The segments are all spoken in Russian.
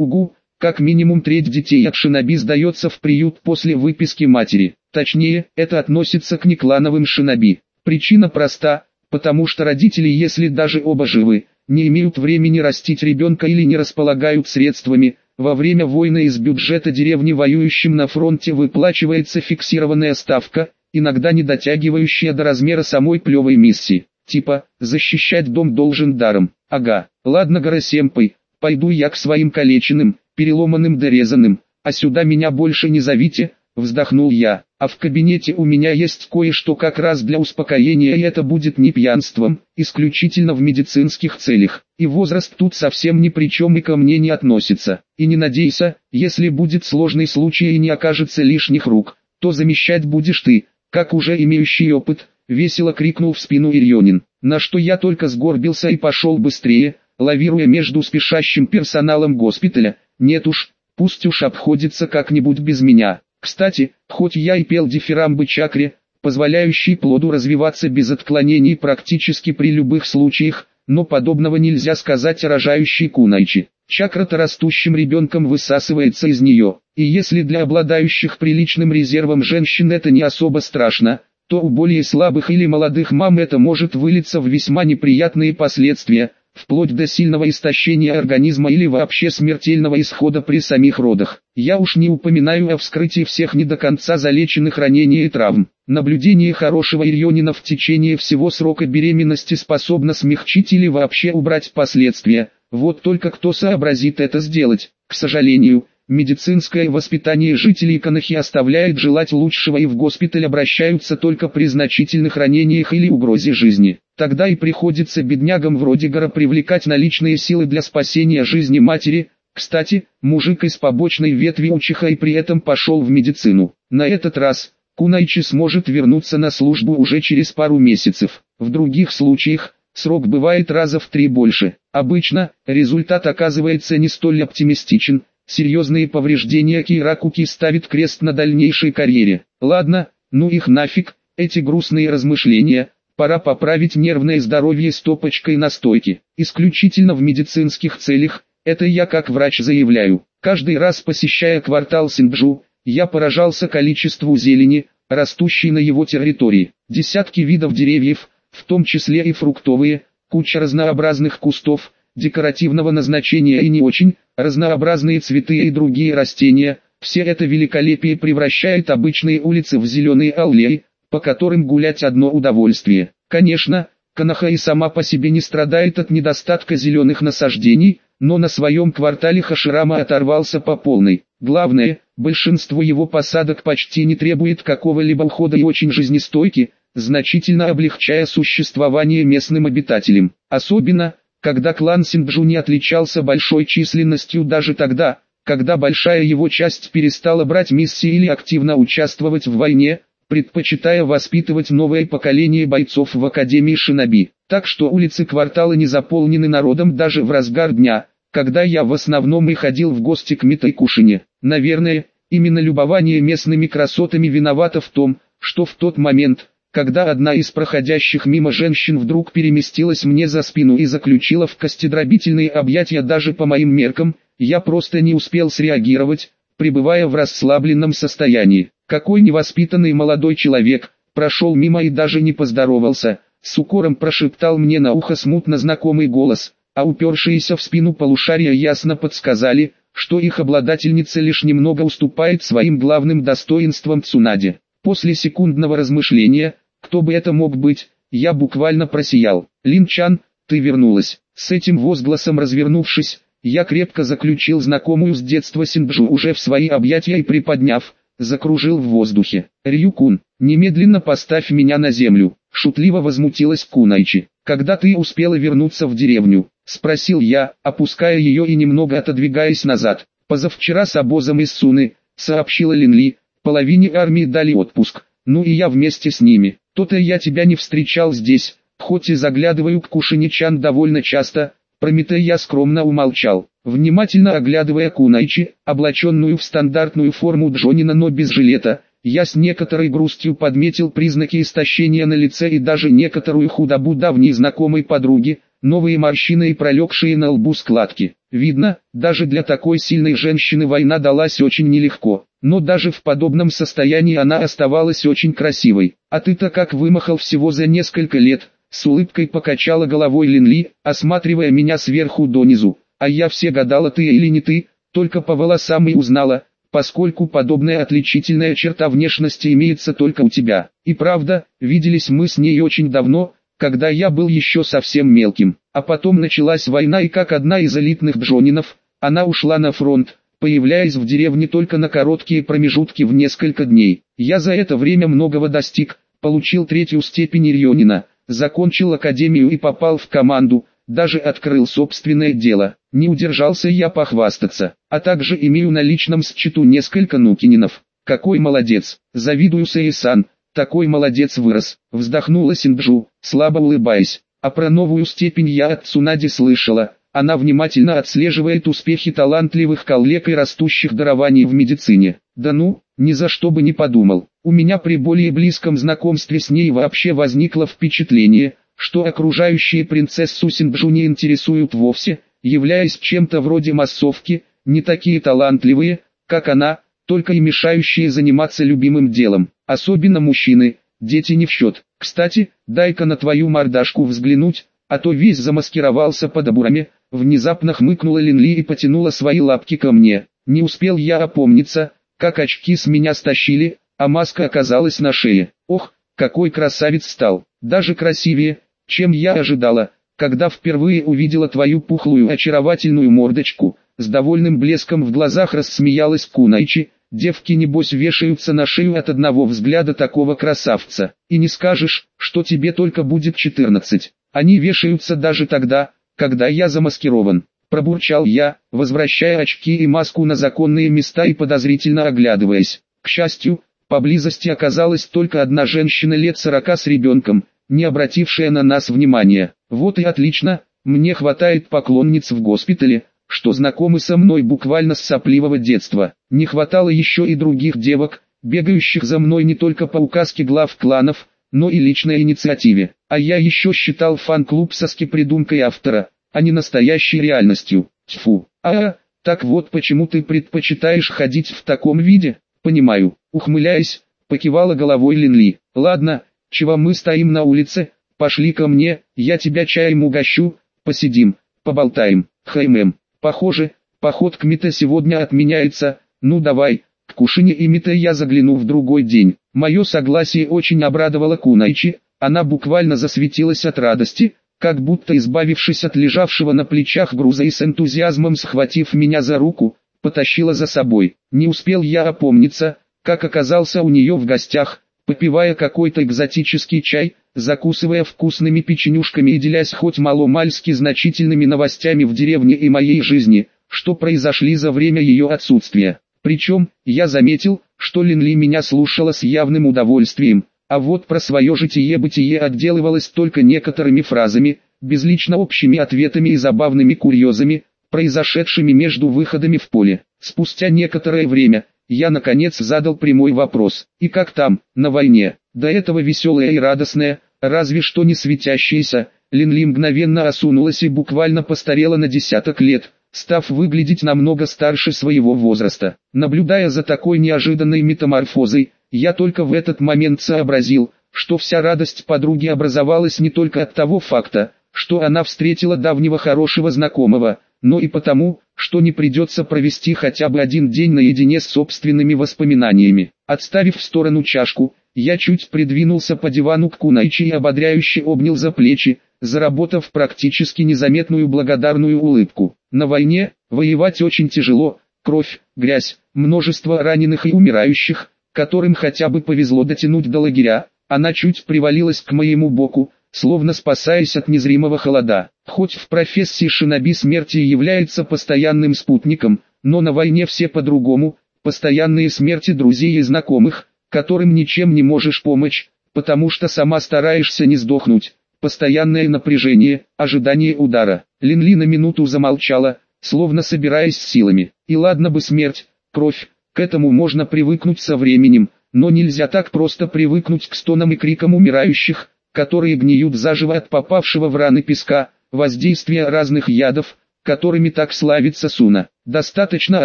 Угу, как минимум треть детей от шиноби сдается в приют после выписки матери. Точнее, это относится к неклановым шиноби. Причина проста, потому что родители, если даже оба живы, не имеют времени растить ребенка или не располагают средствами, во время войны из бюджета деревни воюющим на фронте выплачивается фиксированная ставка, иногда не дотягивающая до размера самой плевой миссии. Типа, защищать дом должен даром. Ага, ладно Горосемпой, пойду я к своим калеченным, переломанным дорезанным, а сюда меня больше не зовите, вздохнул я. А в кабинете у меня есть кое-что как раз для успокоения и это будет не пьянством, исключительно в медицинских целях. И возраст тут совсем ни при чем и ко мне не относится. И не надейся, если будет сложный случай и не окажется лишних рук, то замещать будешь ты, как уже имеющий опыт, весело крикнул в спину Ирьонин, на что я только сгорбился и пошел быстрее, лавируя между спешащим персоналом госпиталя, нет уж, пусть уж обходится как-нибудь без меня. Кстати, хоть я и пел дифирамбы чакре, позволяющий плоду развиваться без отклонений практически при любых случаях, но подобного нельзя сказать о рожающей кунайчи. Чакра-то растущим ребенком высасывается из нее, и если для обладающих приличным резервом женщин это не особо страшно, то у более слабых или молодых мам это может вылиться в весьма неприятные последствия, вплоть до сильного истощения организма или вообще смертельного исхода при самих родах. Я уж не упоминаю о вскрытии всех не до конца залеченных ранений и травм. Наблюдение хорошего ирионина в течение всего срока беременности способно смягчить или вообще убрать последствия. Вот только кто сообразит это сделать. К сожалению, Медицинское воспитание жителей Канахи оставляет желать лучшего и в госпиталь обращаются только при значительных ранениях или угрозе жизни. Тогда и приходится беднягам вроде Гора привлекать наличные силы для спасения жизни матери. Кстати, мужик из побочной ветви учиха и при этом пошел в медицину. На этот раз, Кунайчи сможет вернуться на службу уже через пару месяцев. В других случаях, срок бывает раза в три больше. Обычно, результат оказывается не столь оптимистичен, Серьезные повреждения Киракуки ставит крест на дальнейшей карьере. Ладно, ну их нафиг, эти грустные размышления, пора поправить нервное здоровье стопочкой настойки. Исключительно в медицинских целях, это я как врач заявляю. Каждый раз посещая квартал Синджу, я поражался количеству зелени, растущей на его территории. Десятки видов деревьев, в том числе и фруктовые, куча разнообразных кустов, декоративного назначения и не очень, разнообразные цветы и другие растения, все это великолепие превращает обычные улицы в зеленые аллеи, по которым гулять одно удовольствие. Конечно, Канаха и сама по себе не страдает от недостатка зеленых насаждений, но на своем квартале Хаширама оторвался по полной. Главное, большинство его посадок почти не требует какого-либо ухода и очень жизнестойки, значительно облегчая существование местным обитателям. Особенно, когда клан Синджу не отличался большой численностью даже тогда, когда большая его часть перестала брать миссии или активно участвовать в войне, предпочитая воспитывать новое поколение бойцов в Академии Шиноби. Так что улицы квартала не заполнены народом даже в разгар дня, когда я в основном и ходил в гости к Митайкушине. Наверное, именно любование местными красотами виновато в том, что в тот момент, когда одна из проходящих мимо женщин вдруг переместилась мне за спину и заключила в костедробительные объятия даже по моим меркам, я просто не успел среагировать, пребывая в расслабленном состоянии. Какой невоспитанный молодой человек, прошел мимо и даже не поздоровался, с укором прошептал мне на ухо смутно знакомый голос, а упершиеся в спину полушария ясно подсказали, что их обладательница лишь немного уступает своим главным достоинствам Цунаде. После секундного размышления, кто бы это мог быть, я буквально просиял. Линчан, ты вернулась. С этим возгласом развернувшись, я крепко заключил знакомую с детства Синджу уже в свои объятия и приподняв, закружил в воздухе. Рюкун, немедленно поставь меня на землю. Шутливо возмутилась Кунайчи. Когда ты успела вернуться в деревню? Спросил я, опуская ее и немного отодвигаясь назад. Позавчера с обозом из Суны, сообщила Линли, половине армии дали отпуск, ну и я вместе с ними. То-то я тебя не встречал здесь, хоть и заглядываю к Кушиничан довольно часто, Прометей я скромно умолчал, внимательно оглядывая Кунайчи, облаченную в стандартную форму Джонина, но без жилета, я с некоторой грустью подметил признаки истощения на лице и даже некоторую худобу давней знакомой подруги, новые морщины и пролегшие на лбу складки. Видно, даже для такой сильной женщины война далась очень нелегко. Но даже в подобном состоянии она оставалась очень красивой. А ты-то как вымахал всего за несколько лет, с улыбкой покачала головой Линли, осматривая меня сверху донизу. А я все гадала ты или не ты, только по волосам и узнала, поскольку подобная отличительная черта внешности имеется только у тебя. И правда, виделись мы с ней очень давно, когда я был еще совсем мелким. А потом началась война и как одна из элитных джонинов, она ушла на фронт, появляясь в деревне только на короткие промежутки в несколько дней. Я за это время многого достиг, получил третью степень Ирионина, закончил академию и попал в команду, даже открыл собственное дело. Не удержался я похвастаться, а также имею на личном счету несколько нукининов. Какой молодец, завидую Саисан, такой молодец вырос, вздохнула Синджу, слабо улыбаясь. А про новую степень я от Цунади слышала, она внимательно отслеживает успехи талантливых коллег и растущих дарований в медицине. Да ну, ни за что бы не подумал. У меня при более близком знакомстве с ней вообще возникло впечатление, что окружающие принцессу Синджу не интересуют вовсе, являясь чем-то вроде массовки, не такие талантливые, как она, только и мешающие заниматься любимым делом. Особенно мужчины, дети не в счет. Кстати, дай-ка на твою мордашку взглянуть, а то весь замаскировался под обурами. Внезапно хмыкнула Линли и потянула свои лапки ко мне. Не успел я опомниться, как очки с меня стащили, а маска оказалась на шее. Ох, какой красавец стал, даже красивее, чем я ожидала, когда впервые увидела твою пухлую очаровательную мордочку. С довольным блеском в глазах рассмеялась Кунайчи, девки небось вешаются на шею от одного взгляда такого красавца. И не скажешь, что тебе только будет 14. Они вешаются даже тогда, когда я замаскирован. Пробурчал я, возвращая очки и маску на законные места и подозрительно оглядываясь. К счастью, поблизости оказалась только одна женщина лет сорока с ребенком, не обратившая на нас внимания. Вот и отлично, мне хватает поклонниц в госпитале, что знакомы со мной буквально с сопливого детства. Не хватало еще и других девок, бегающих за мной не только по указке глав кланов, но и личной инициативе. А я еще считал фан-клуб соски придумкой автора, а не настоящей реальностью. Тьфу. А, -а, так вот почему ты предпочитаешь ходить в таком виде? Понимаю. Ухмыляясь, покивала головой Линли. Ладно, чего мы стоим на улице? Пошли ко мне, я тебя чаем угощу, посидим, поболтаем. Хаймем, похоже, поход к Мите сегодня отменяется, ну давай, к Кушине и Мите я загляну в другой день. Мое согласие очень обрадовало Кунайчи, она буквально засветилась от радости, как будто избавившись от лежавшего на плечах груза и с энтузиазмом схватив меня за руку, потащила за собой. Не успел я опомниться, как оказался у нее в гостях, попивая какой-то экзотический чай, закусывая вкусными печенюшками и делясь хоть маломальски значительными новостями в деревне и моей жизни, что произошли за время ее отсутствия. Причем, я заметил, что Линли меня слушала с явным удовольствием, а вот про свое житие-бытие отделывалась только некоторыми фразами, безлично общими ответами и забавными курьезами, произошедшими между выходами в поле. Спустя некоторое время, я наконец задал прямой вопрос. И как там, на войне? До этого веселая и радостная, разве что не светящаяся, Линли мгновенно осунулась и буквально постарела на десяток лет, став выглядеть намного старше своего возраста. Наблюдая за такой неожиданной метаморфозой, я только в этот момент сообразил, что вся радость подруги образовалась не только от того факта, что она встретила давнего хорошего знакомого, но и потому, что не придется провести хотя бы один день наедине с собственными воспоминаниями. Отставив в сторону чашку, я чуть придвинулся по дивану к Кунайчи и ободряюще обнял за плечи, заработав практически незаметную благодарную улыбку. На войне, воевать очень тяжело, кровь, грязь, множество раненых и умирающих, которым хотя бы повезло дотянуть до лагеря, она чуть привалилась к моему боку, словно спасаясь от незримого холода. Хоть в профессии шиноби смерти является постоянным спутником, но на войне все по-другому, постоянные смерти друзей и знакомых, которым ничем не можешь помочь, потому что сама стараешься не сдохнуть. Постоянное напряжение, ожидание удара. Линли на минуту замолчала, словно собираясь с силами. И ладно бы смерть, кровь, к этому можно привыкнуть со временем, но нельзя так просто привыкнуть к стонам и крикам умирающих, которые гниют заживо от попавшего в раны песка, воздействия разных ядов, которыми так славится Суна. Достаточно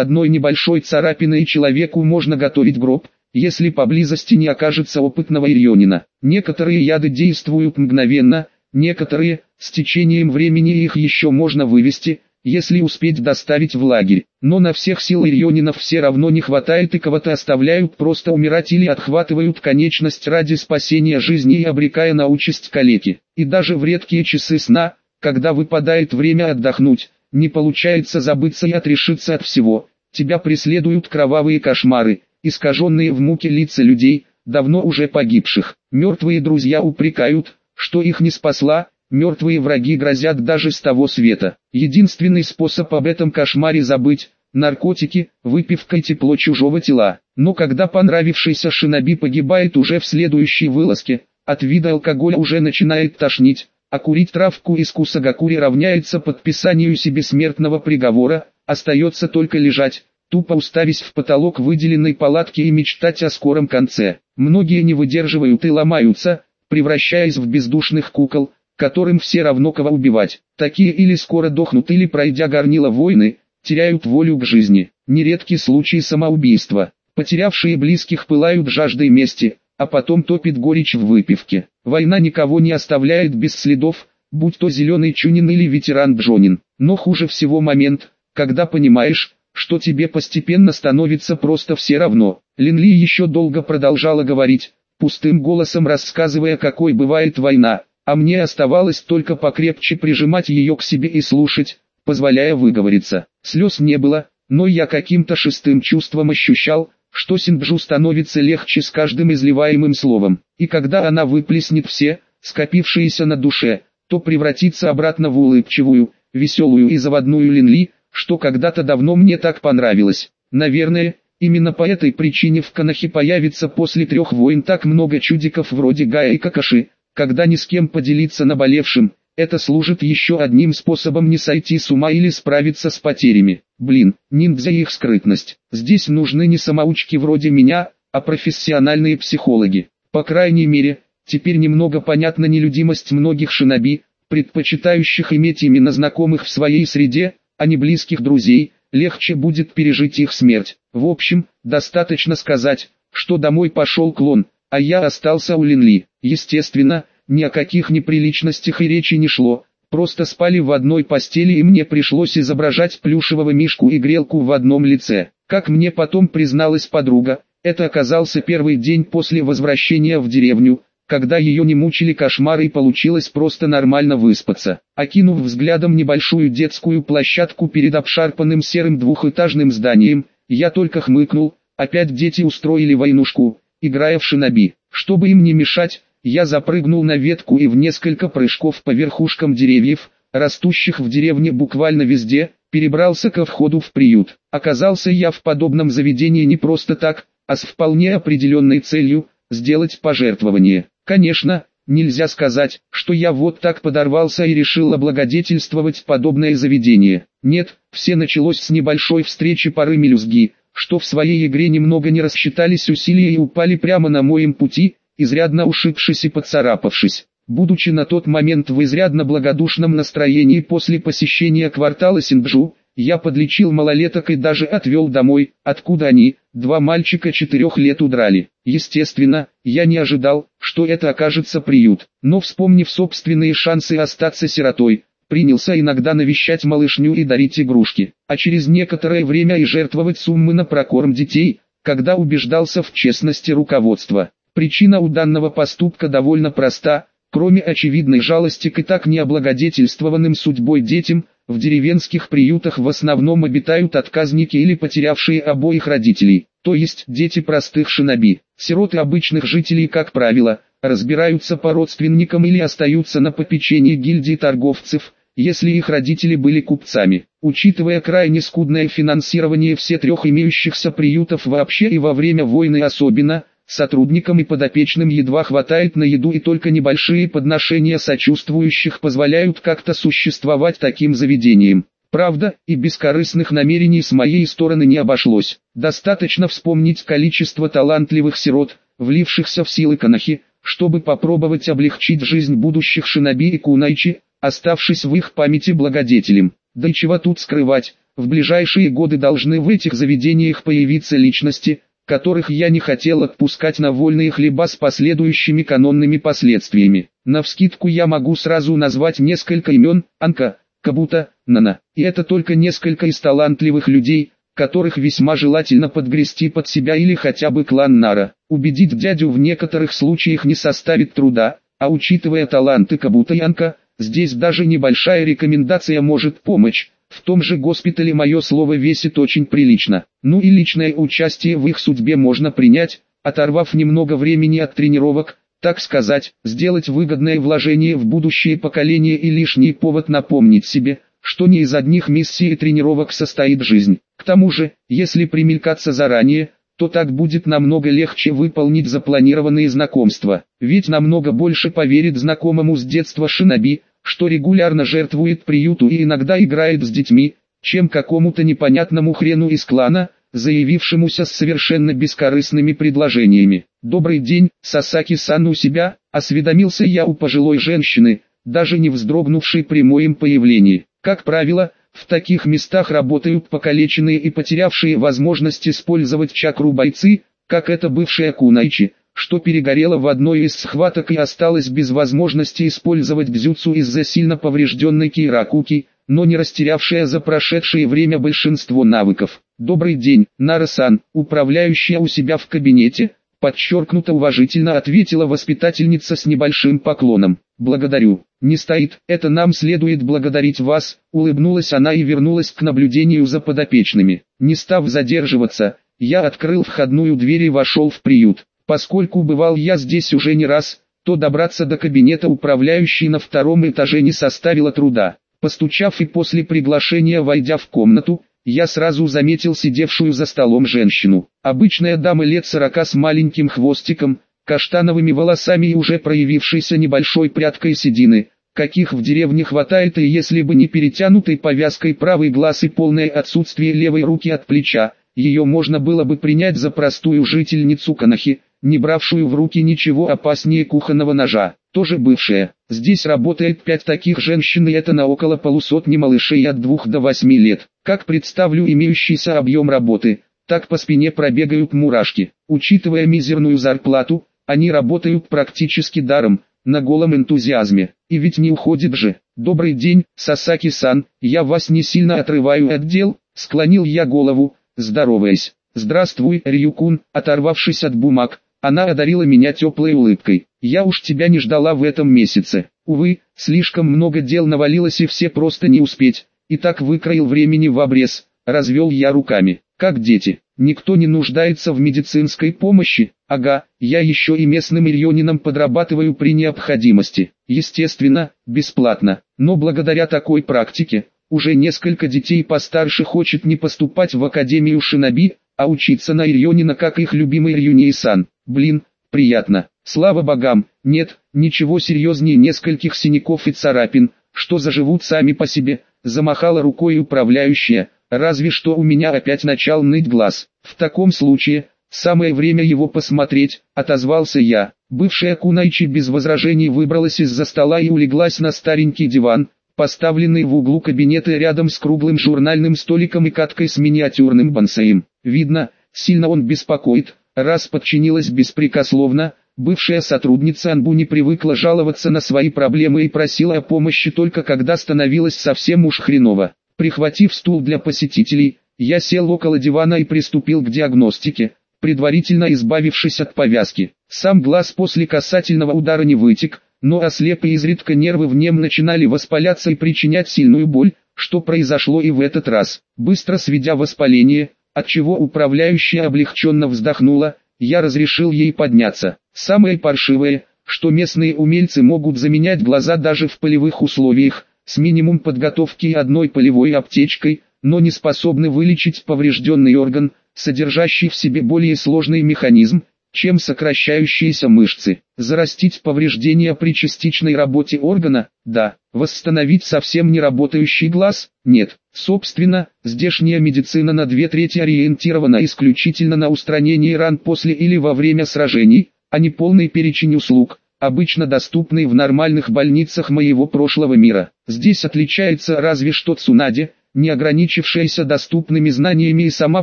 одной небольшой царапины и человеку можно готовить гроб, если поблизости не окажется опытного ирионина. Некоторые яды действуют мгновенно, некоторые, с течением времени их еще можно вывести, если успеть доставить в лагерь. Но на всех сил ирионинов все равно не хватает и кого-то оставляют просто умирать или отхватывают конечность ради спасения жизни и обрекая на участь калеки. И даже в редкие часы сна, когда выпадает время отдохнуть, не получается забыться и отрешиться от всего. Тебя преследуют кровавые кошмары, искаженные в муке лица людей, давно уже погибших. Мертвые друзья упрекают, что их не спасла, мертвые враги грозят даже с того света. Единственный способ об этом кошмаре забыть – наркотики, выпивка и тепло чужого тела. Но когда понравившийся шиноби погибает уже в следующей вылазке, от вида алкоголя уже начинает тошнить, а курить травку из кусагакури равняется подписанию себе смертного приговора, остается только лежать, тупо уставясь в потолок выделенной палатки и мечтать о скором конце. Многие не выдерживают и ломаются, превращаясь в бездушных кукол, которым все равно кого убивать. Такие или скоро дохнут, или пройдя горнило войны, теряют волю к жизни. Нередки случаи самоубийства. Потерявшие близких пылают жаждой мести, а потом топит горечь в выпивке. Война никого не оставляет без следов, будь то зеленый Чунин или ветеран Джонин. Но хуже всего момент, когда понимаешь, что тебе постепенно становится просто все равно. Линли еще долго продолжала говорить, пустым голосом рассказывая, какой бывает война, а мне оставалось только покрепче прижимать ее к себе и слушать, позволяя выговориться. Слез не было, но я каким-то шестым чувством ощущал, что Синджу становится легче с каждым изливаемым словом, и когда она выплеснет все, скопившиеся на душе, то превратится обратно в улыбчивую, веселую и заводную Линли, что когда-то давно мне так понравилось. Наверное, именно по этой причине в Канахе появится после трех войн так много чудиков вроде Гая и Какаши, когда ни с кем поделиться наболевшим, это служит еще одним способом не сойти с ума или справиться с потерями. Блин, ниндзя и их скрытность. Здесь нужны не самоучки вроде меня, а профессиональные психологи. По крайней мере, теперь немного понятна нелюдимость многих шиноби, предпочитающих иметь именно знакомых в своей среде, а не близких друзей, легче будет пережить их смерть. В общем, достаточно сказать, что домой пошел клон, а я остался у Линли. Естественно, ни о каких неприличностях и речи не шло, просто спали в одной постели и мне пришлось изображать плюшевого мишку и грелку в одном лице. Как мне потом призналась подруга, это оказался первый день после возвращения в деревню, когда ее не мучили кошмары и получилось просто нормально выспаться. Окинув взглядом небольшую детскую площадку перед обшарпанным серым двухэтажным зданием, я только хмыкнул, опять дети устроили войнушку, играя в шиноби. Чтобы им не мешать, я запрыгнул на ветку и в несколько прыжков по верхушкам деревьев, растущих в деревне буквально везде, перебрался ко входу в приют. Оказался я в подобном заведении не просто так, а с вполне определенной целью – сделать пожертвование. Конечно, нельзя сказать, что я вот так подорвался и решил облагодетельствовать подобное заведение. Нет, все началось с небольшой встречи пары мелюзги, что в своей игре немного не рассчитались усилия и упали прямо на моем пути, изрядно ушибшись и поцарапавшись. Будучи на тот момент в изрядно благодушном настроении после посещения квартала Синджу, я подлечил малолеток и даже отвел домой, откуда они, два мальчика четырех лет удрали. Естественно, я не ожидал, что это окажется приют, но вспомнив собственные шансы остаться сиротой, принялся иногда навещать малышню и дарить игрушки, а через некоторое время и жертвовать суммы на прокорм детей, когда убеждался в честности руководства. Причина у данного поступка довольно проста, кроме очевидной жалости к и так необлагодетельствованным судьбой детям, в деревенских приютах в основном обитают отказники или потерявшие обоих родителей, то есть дети простых шиноби. Сироты обычных жителей, как правило, разбираются по родственникам или остаются на попечении гильдии торговцев, если их родители были купцами. Учитывая крайне скудное финансирование все трех имеющихся приютов вообще и во время войны особенно, Сотрудникам и подопечным едва хватает на еду и только небольшие подношения сочувствующих позволяют как-то существовать таким заведением. Правда, и бескорыстных намерений с моей стороны не обошлось. Достаточно вспомнить количество талантливых сирот, влившихся в силы Канахи, чтобы попробовать облегчить жизнь будущих шиноби и кунайчи, оставшись в их памяти благодетелем. Да и чего тут скрывать, в ближайшие годы должны в этих заведениях появиться личности, которых я не хотел отпускать на вольные хлеба с последующими канонными последствиями. Навскидку я могу сразу назвать несколько имен, Анка, Кабута, Нана. И это только несколько из талантливых людей, которых весьма желательно подгрести под себя или хотя бы клан Нара. Убедить дядю в некоторых случаях не составит труда, а учитывая таланты Кабута и Анка, здесь даже небольшая рекомендация может помочь. В том же госпитале мое слово весит очень прилично. Ну и личное участие в их судьбе можно принять, оторвав немного времени от тренировок, так сказать, сделать выгодное вложение в будущее поколение и лишний повод напомнить себе, что не из одних миссий и тренировок состоит жизнь. К тому же, если примелькаться заранее, то так будет намного легче выполнить запланированные знакомства. Ведь намного больше поверит знакомому с детства шиноби, что регулярно жертвует приюту и иногда играет с детьми, чем какому-то непонятному хрену из клана, заявившемуся с совершенно бескорыстными предложениями. «Добрый день, Сасаки-сан у себя», — осведомился я у пожилой женщины, даже не вздрогнувшей при моем появлении. Как правило, в таких местах работают покалеченные и потерявшие возможность использовать чакру бойцы, как это бывшая Кунайчи, что перегорела в одной из схваток и осталась без возможности использовать дзюцу из-за сильно поврежденной Киракуки, но не растерявшая за прошедшее время большинство навыков. «Добрый день, Нара-сан, управляющая у себя в кабинете», подчеркнуто уважительно ответила воспитательница с небольшим поклоном. «Благодарю, не стоит, это нам следует благодарить вас», улыбнулась она и вернулась к наблюдению за подопечными. Не став задерживаться, я открыл входную дверь и вошел в приют. Поскольку бывал я здесь уже не раз, то добраться до кабинета управляющей на втором этаже не составило труда. Постучав и после приглашения войдя в комнату, я сразу заметил сидевшую за столом женщину. Обычная дама лет сорока с маленьким хвостиком, каштановыми волосами и уже проявившейся небольшой прядкой седины, каких в деревне хватает и если бы не перетянутый повязкой правый глаз и полное отсутствие левой руки от плеча, ее можно было бы принять за простую жительницу Канахи, не бравшую в руки ничего опаснее кухонного ножа, тоже бывшая. Здесь работает пять таких женщин и это на около полусотни малышей от двух до восьми лет. Как представлю имеющийся объем работы, так по спине пробегают мурашки. Учитывая мизерную зарплату, они работают практически даром, на голом энтузиазме. И ведь не уходит же. Добрый день, Сасаки-сан, я вас не сильно отрываю от дел, склонил я голову, здороваясь. Здравствуй, Рюкун, оторвавшись от бумаг, она одарила меня теплой улыбкой. «Я уж тебя не ждала в этом месяце. Увы, слишком много дел навалилось и все просто не успеть. И так выкроил времени в обрез». Развел я руками. «Как дети. Никто не нуждается в медицинской помощи. Ага, я еще и местным ирионином подрабатываю при необходимости. Естественно, бесплатно. Но благодаря такой практике, уже несколько детей постарше хочет не поступать в Академию Шиноби, а учиться на Ирионина как их любимый Ирюней-сан. Блин, приятно. Слава богам, нет, ничего серьезнее нескольких синяков и царапин, что заживут сами по себе, замахала рукой управляющая, разве что у меня опять начал ныть глаз. В таком случае, самое время его посмотреть, отозвался я. Бывшая Кунайчи без возражений выбралась из-за стола и улеглась на старенький диван, поставленный в углу кабинета рядом с круглым журнальным столиком и каткой с миниатюрным бонсаем. Видно, сильно он беспокоит, Раз подчинилась беспрекословно, бывшая сотрудница Анбу не привыкла жаловаться на свои проблемы и просила о помощи только когда становилось совсем уж хреново. Прихватив стул для посетителей, я сел около дивана и приступил к диагностике, предварительно избавившись от повязки. Сам глаз после касательного удара не вытек, но ослеп и изредка нервы в нем начинали воспаляться и причинять сильную боль, что произошло и в этот раз. Быстро сведя воспаление, отчего управляющая облегченно вздохнула, я разрешил ей подняться. Самое паршивое, что местные умельцы могут заменять глаза даже в полевых условиях, с минимум подготовки одной полевой аптечкой, но не способны вылечить поврежденный орган, содержащий в себе более сложный механизм, чем сокращающиеся мышцы. Зарастить повреждения при частичной работе органа? Да. Восстановить совсем не работающий глаз? Нет. Собственно, здешняя медицина на две трети ориентирована исключительно на устранение ран после или во время сражений, а не полный перечень услуг, обычно доступный в нормальных больницах моего прошлого мира. Здесь отличается разве что Цунаде, не ограничившаяся доступными знаниями и сама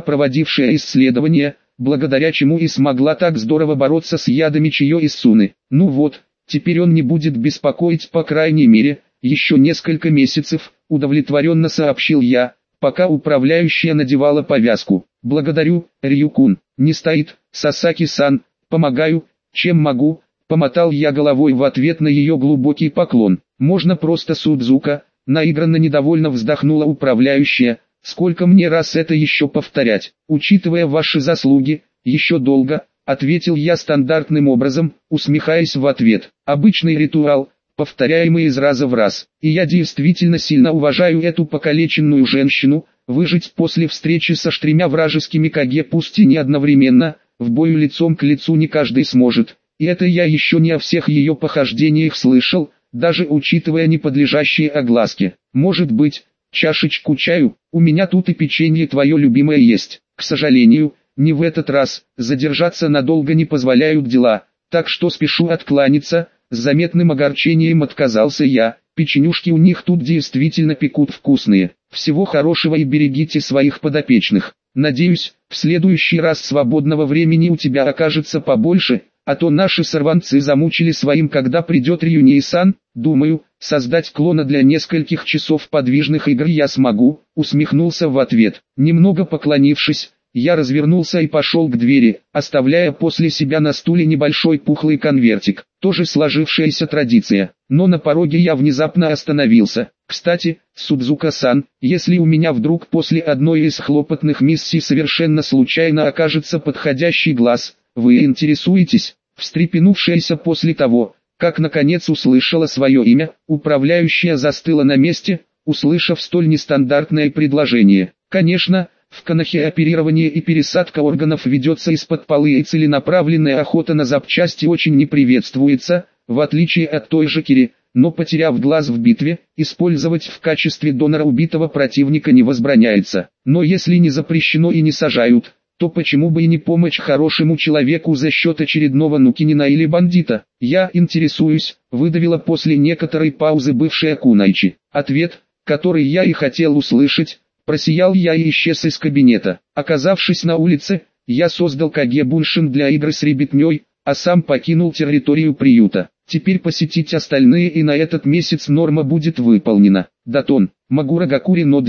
проводившая исследования, благодаря чему и смогла так здорово бороться с ядами Чио и Суны. Ну вот, теперь он не будет беспокоить по крайней мере, еще несколько месяцев, удовлетворенно сообщил я, пока управляющая надевала повязку. Благодарю, Рюкун, не стоит, Сасаки-сан, помогаю, чем могу, помотал я головой в ответ на ее глубокий поклон. Можно просто Судзука, наигранно недовольно вздохнула управляющая, сколько мне раз это еще повторять, учитывая ваши заслуги, еще долго, ответил я стандартным образом, усмехаясь в ответ. Обычный ритуал, повторяемый из раза в раз. И я действительно сильно уважаю эту покалеченную женщину, выжить после встречи со штремя вражескими Каге пусть и не одновременно, в бою лицом к лицу не каждый сможет. И это я еще не о всех ее похождениях слышал, даже учитывая неподлежащие огласке. Может быть, чашечку чаю, у меня тут и печенье твое любимое есть. К сожалению, не в этот раз, задержаться надолго не позволяют дела, так что спешу откланяться, с заметным огорчением отказался я, печенюшки у них тут действительно пекут вкусные. Всего хорошего и берегите своих подопечных. Надеюсь, в следующий раз свободного времени у тебя окажется побольше, а то наши сорванцы замучили своим когда придет Рюней-сан, думаю, создать клона для нескольких часов подвижных игр я смогу, усмехнулся в ответ. Немного поклонившись, я развернулся и пошел к двери, оставляя после себя на стуле небольшой пухлый конвертик, тоже сложившаяся традиция. Но на пороге я внезапно остановился. Кстати, Судзука-сан, если у меня вдруг после одной из хлопотных миссий совершенно случайно окажется подходящий глаз, вы интересуетесь? Встрепенувшаяся после того, как наконец услышала свое имя, управляющая застыла на месте, услышав столь нестандартное предложение. Конечно, в Канахе оперирование и пересадка органов ведется из-под полы и целенаправленная охота на запчасти очень не приветствуется, в отличие от той же Кири, но потеряв глаз в битве, использовать в качестве донора убитого противника не возбраняется. Но если не запрещено и не сажают, то почему бы и не помочь хорошему человеку за счет очередного нукинина или бандита? Я интересуюсь, выдавила после некоторой паузы бывшая Кунайчи. Ответ, который я и хотел услышать, Просиял я и исчез из кабинета. Оказавшись на улице, я создал Каге Буншин для игры с ребятней, а сам покинул территорию приюта. Теперь посетить остальные и на этот месяц норма будет выполнена. Датон, Магура Гакури но.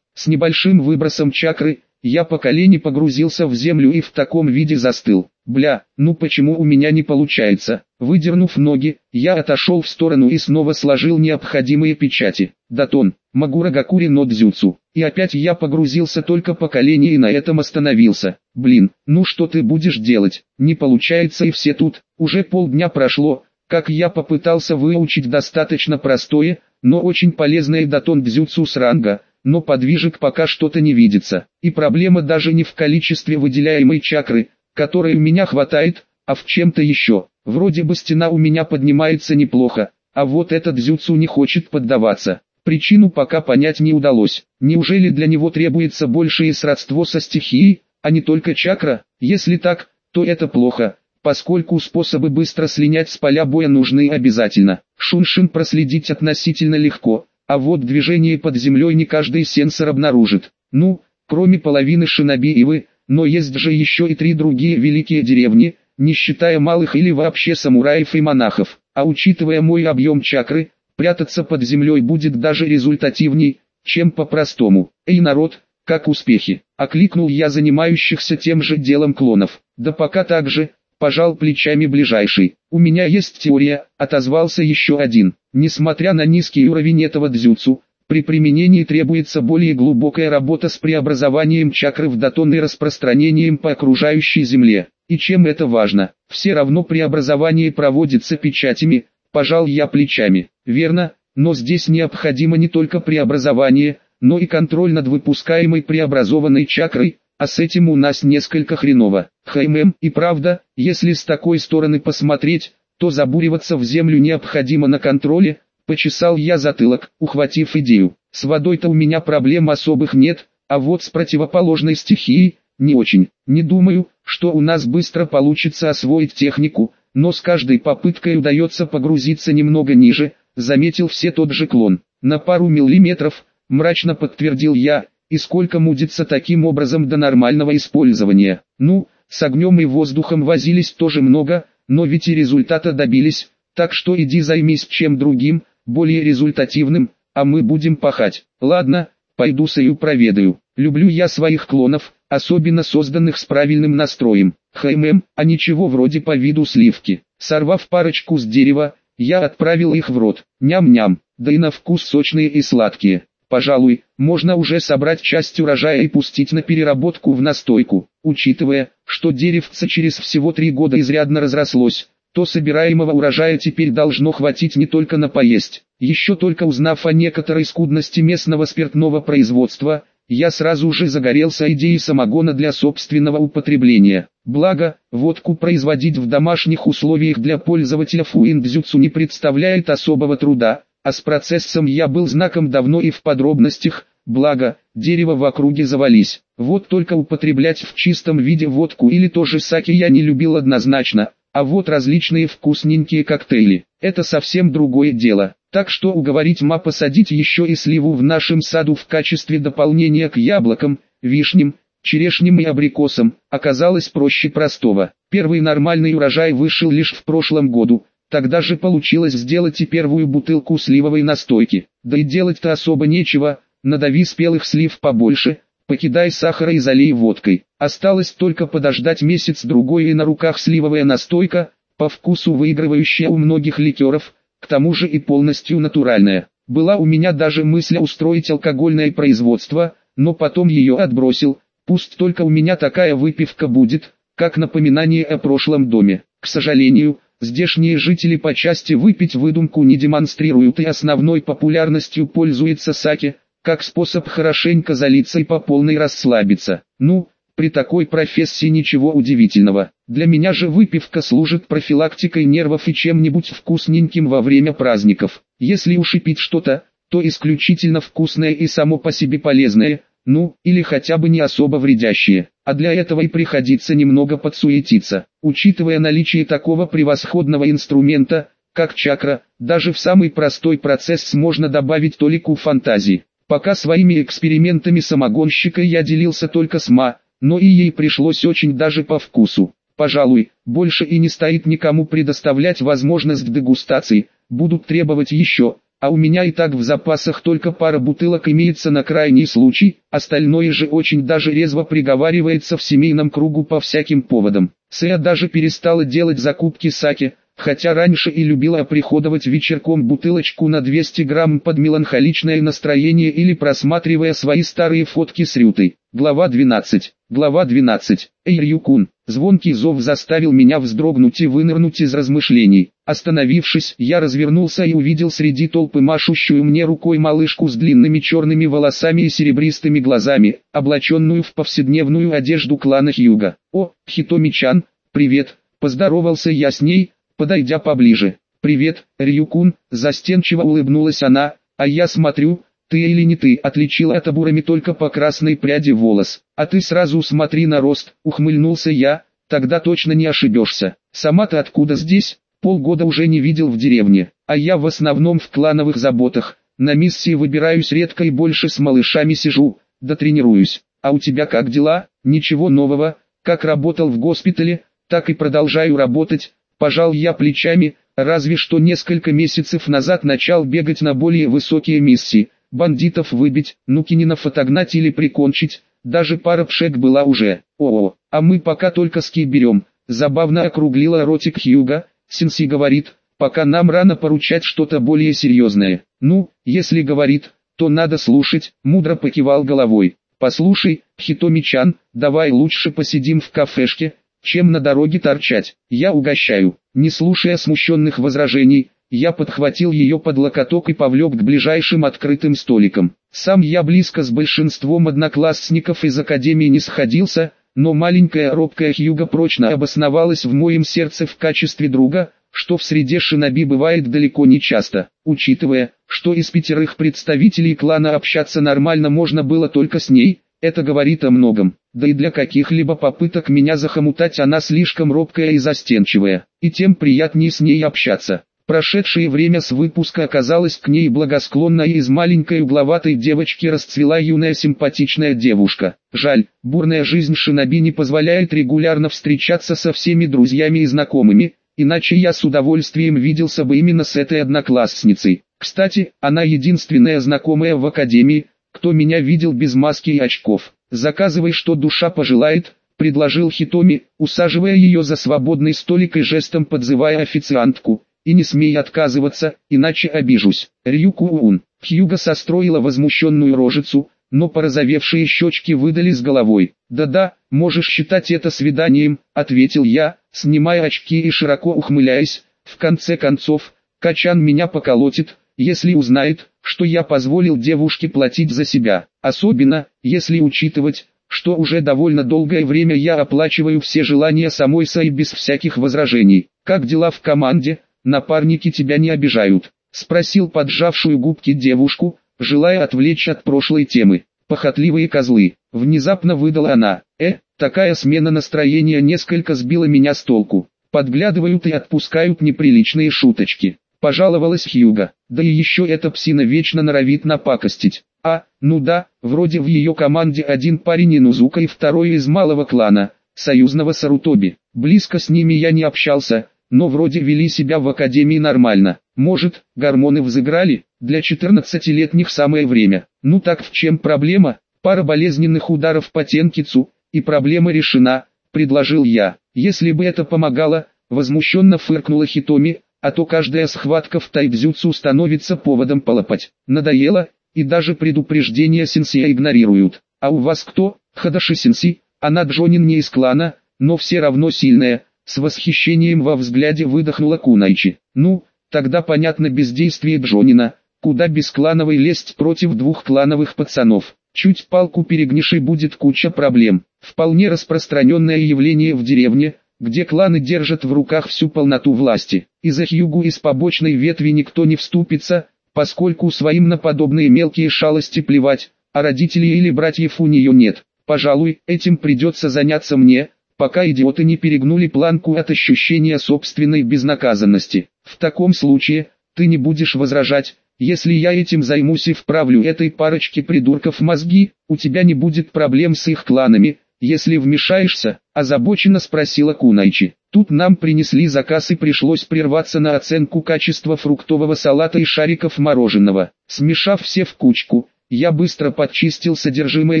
С небольшим выбросом чакры, я по колени погрузился в землю и в таком виде застыл. Бля, ну почему у меня не получается? Выдернув ноги, я отошел в сторону и снова сложил необходимые печати. Датон, Магура Гакури но Дзюцу. И опять я погрузился только по колени и на этом остановился. Блин, ну что ты будешь делать? Не получается и все тут. Уже полдня прошло, как я попытался выучить достаточно простое, но очень полезное датон дзюцу с ранга, но подвижек пока что-то не видится. И проблема даже не в количестве выделяемой чакры, которой у меня хватает, а в чем-то еще. Вроде бы стена у меня поднимается неплохо, а вот этот дзюцу не хочет поддаваться. Причину пока понять не удалось. Неужели для него требуется большее сродство со стихией, а не только чакра? Если так, то это плохо, поскольку способы быстро слинять с поля боя нужны обязательно. Шуншин проследить относительно легко, а вот движение под землей не каждый сенсор обнаружит. Ну, кроме половины шиноби и вы, но есть же еще и три другие великие деревни, не считая малых или вообще самураев и монахов. А учитывая мой объем чакры, Прятаться под землей будет даже результативней, чем по-простому. Эй, народ, как успехи? Окликнул я занимающихся тем же делом клонов. Да пока так же, пожал плечами ближайший. У меня есть теория, отозвался еще один. Несмотря на низкий уровень этого дзюцу, при применении требуется более глубокая работа с преобразованием чакры в датон и распространением по окружающей земле. И чем это важно? Все равно преобразование проводится печатями, Пожал я плечами. Верно, но здесь необходимо не только преобразование, но и контроль над выпускаемой преобразованной чакрой, а с этим у нас несколько хреново. Хаймем, и правда, если с такой стороны посмотреть, то забуриваться в землю необходимо на контроле, почесал я затылок, ухватив идею. С водой-то у меня проблем особых нет, а вот с противоположной стихией, не очень. Не думаю, что у нас быстро получится освоить технику, но с каждой попыткой удается погрузиться немного ниже, заметил все тот же клон. На пару миллиметров, мрачно подтвердил я, и сколько мудится таким образом до нормального использования. Ну, с огнем и воздухом возились тоже много, но ведь и результата добились, так что иди займись чем другим, более результативным, а мы будем пахать. Ладно, пойду Саю проведаю. Люблю я своих клонов, особенно созданных с правильным настроем. ХММ, а ничего вроде по виду сливки. Сорвав парочку с дерева, я отправил их в рот. Ням-ням, да и на вкус сочные и сладкие. Пожалуй, можно уже собрать часть урожая и пустить на переработку в настойку. Учитывая, что деревце через всего три года изрядно разрослось, то собираемого урожая теперь должно хватить не только на поесть. Еще только узнав о некоторой скудности местного спиртного производства, я сразу же загорелся идеей самогона для собственного употребления. Благо, водку производить в домашних условиях для пользователя фуиндзюцу не представляет особого труда, а с процессом я был знаком давно и в подробностях, благо, дерево в округе завались. Вот только употреблять в чистом виде водку или тоже саки я не любил однозначно, а вот различные вкусненькие коктейли – это совсем другое дело. Так что уговорить ма посадить еще и сливу в нашем саду в качестве дополнения к яблокам, вишням, черешням и абрикосам, оказалось проще простого. Первый нормальный урожай вышел лишь в прошлом году, тогда же получилось сделать и первую бутылку сливовой настойки. Да и делать-то особо нечего, надави спелых слив побольше, покидай сахара и залей водкой. Осталось только подождать месяц-другой и на руках сливовая настойка, по вкусу выигрывающая у многих ликеров, к тому же и полностью натуральная. Была у меня даже мысль устроить алкогольное производство, но потом ее отбросил, пусть только у меня такая выпивка будет, как напоминание о прошлом доме. К сожалению, здешние жители по части выпить выдумку не демонстрируют и основной популярностью пользуется саке, как способ хорошенько залиться и по полной расслабиться. Ну, при такой профессии ничего удивительного. Для меня же выпивка служит профилактикой нервов и чем-нибудь вкусненьким во время праздников. Если уж и пить что-то, то исключительно вкусное и само по себе полезное, ну, или хотя бы не особо вредящее. А для этого и приходится немного подсуетиться. Учитывая наличие такого превосходного инструмента, как чакра, даже в самый простой процесс можно добавить толику фантазии. Пока своими экспериментами самогонщика я делился только с Ма, но и ей пришлось очень даже по вкусу. Пожалуй, больше и не стоит никому предоставлять возможность дегустации, будут требовать еще, а у меня и так в запасах только пара бутылок имеется на крайний случай, остальное же очень даже резво приговаривается в семейном кругу по всяким поводам. Сэя даже перестала делать закупки саки, хотя раньше и любила оприходовать вечерком бутылочку на 200 грамм под меланхоличное настроение или просматривая свои старые фотки с Рютой. Глава 12. Глава 12. Эй, Рюкун. Звонкий зов заставил меня вздрогнуть и вынырнуть из размышлений. Остановившись, я развернулся и увидел среди толпы машущую мне рукой малышку с длинными черными волосами и серебристыми глазами, облаченную в повседневную одежду клана Хьюга. «О, Хитоми-чан, привет!» Поздоровался я с ней, подойдя поближе. «Привет, Рюкун», застенчиво улыбнулась она, «а я смотрю, ты или не ты отличила от обурами только по красной пряди волос, а ты сразу смотри на рост, ухмыльнулся я, тогда точно не ошибешься. Сама-то откуда здесь? Полгода уже не видел в деревне, а я в основном в клановых заботах, на миссии выбираюсь редко и больше с малышами сижу, да тренируюсь. А у тебя как дела? Ничего нового, как работал в госпитале, так и продолжаю работать, Пожал я плечами, разве что несколько месяцев назад начал бегать на более высокие миссии, бандитов выбить, нукининов отогнать или прикончить, даже пара пшек была уже. О, а мы пока только ски берем, забавно округлила ротик Хьюга, Синси говорит, пока нам рано поручать что-то более серьезное. Ну, если говорит, то надо слушать, мудро покивал головой. Послушай, Хитомичан, давай лучше посидим в кафешке, чем на дороге торчать. Я угощаю. Не слушая смущенных возражений, я подхватил ее под локоток и повлек к ближайшим открытым столикам. Сам я близко с большинством одноклассников из академии не сходился, но маленькая робкая Хьюга прочно обосновалась в моем сердце в качестве друга, что в среде шиноби бывает далеко не часто, учитывая, что из пятерых представителей клана общаться нормально можно было только с ней, это говорит о многом. Да и для каких-либо попыток меня захомутать она слишком робкая и застенчивая, и тем приятнее с ней общаться. Прошедшее время с выпуска оказалось к ней благосклонно и из маленькой угловатой девочки расцвела юная симпатичная девушка. Жаль, бурная жизнь Шиноби не позволяет регулярно встречаться со всеми друзьями и знакомыми, иначе я с удовольствием виделся бы именно с этой одноклассницей. Кстати, она единственная знакомая в академии, кто меня видел без маски и очков. Заказывай, что душа пожелает, предложил Хитоми, усаживая ее за свободный столик и жестом подзывая официантку. И не смей отказываться, иначе обижусь. Рюку-ун. Хьюга состроила возмущенную рожицу, но порозовевшие щечки выдали с головой. «Да-да, можешь считать это свиданием», — ответил я, снимая очки и широко ухмыляясь. «В конце концов, Качан меня поколотит, если узнает, что я позволил девушке платить за себя. Особенно, если учитывать, что уже довольно долгое время я оплачиваю все желания самой Сай без всяких возражений. Как дела в команде?» Напарники тебя не обижают?» — спросил поджавшую губки девушку, желая отвлечь от прошлой темы. «Похотливые козлы», — внезапно выдала она. «Э, такая смена настроения несколько сбила меня с толку. Подглядывают и отпускают неприличные шуточки». Пожаловалась Хьюга. Да и еще эта псина вечно норовит напакостить. А, ну да, вроде в ее команде один парень Инузука и второй из малого клана, союзного Сарутоби. Близко с ними я не общался, но вроде вели себя в академии нормально. Может, гормоны взыграли? Для 14-летних самое время. Ну так в чем проблема? Пара болезненных ударов по тенкицу, и проблема решена, предложил я. Если бы это помогало, возмущенно фыркнула Хитоми, а то каждая схватка в тайдзюцу становится поводом полопать. Надоело, и даже предупреждения сенсея игнорируют. А у вас кто? Хадаши сенси, она Джонин не из клана, но все равно сильная, с восхищением во взгляде выдохнула Кунайчи. Ну, тогда понятно бездействие Джонина, куда без клановой лезть против двух клановых пацанов. Чуть палку перегнешь и будет куча проблем. Вполне распространенное явление в деревне, где кланы держат в руках всю полноту власти. И за Хьюгу из побочной ветви никто не вступится, поскольку своим на подобные мелкие шалости плевать, а родителей или братьев у нее нет. Пожалуй, этим придется заняться мне, пока идиоты не перегнули планку от ощущения собственной безнаказанности. В таком случае, ты не будешь возражать, если я этим займусь и вправлю этой парочке придурков мозги, у тебя не будет проблем с их кланами, если вмешаешься, озабоченно спросила Кунайчи. Тут нам принесли заказ и пришлось прерваться на оценку качества фруктового салата и шариков мороженого. Смешав все в кучку, я быстро подчистил содержимое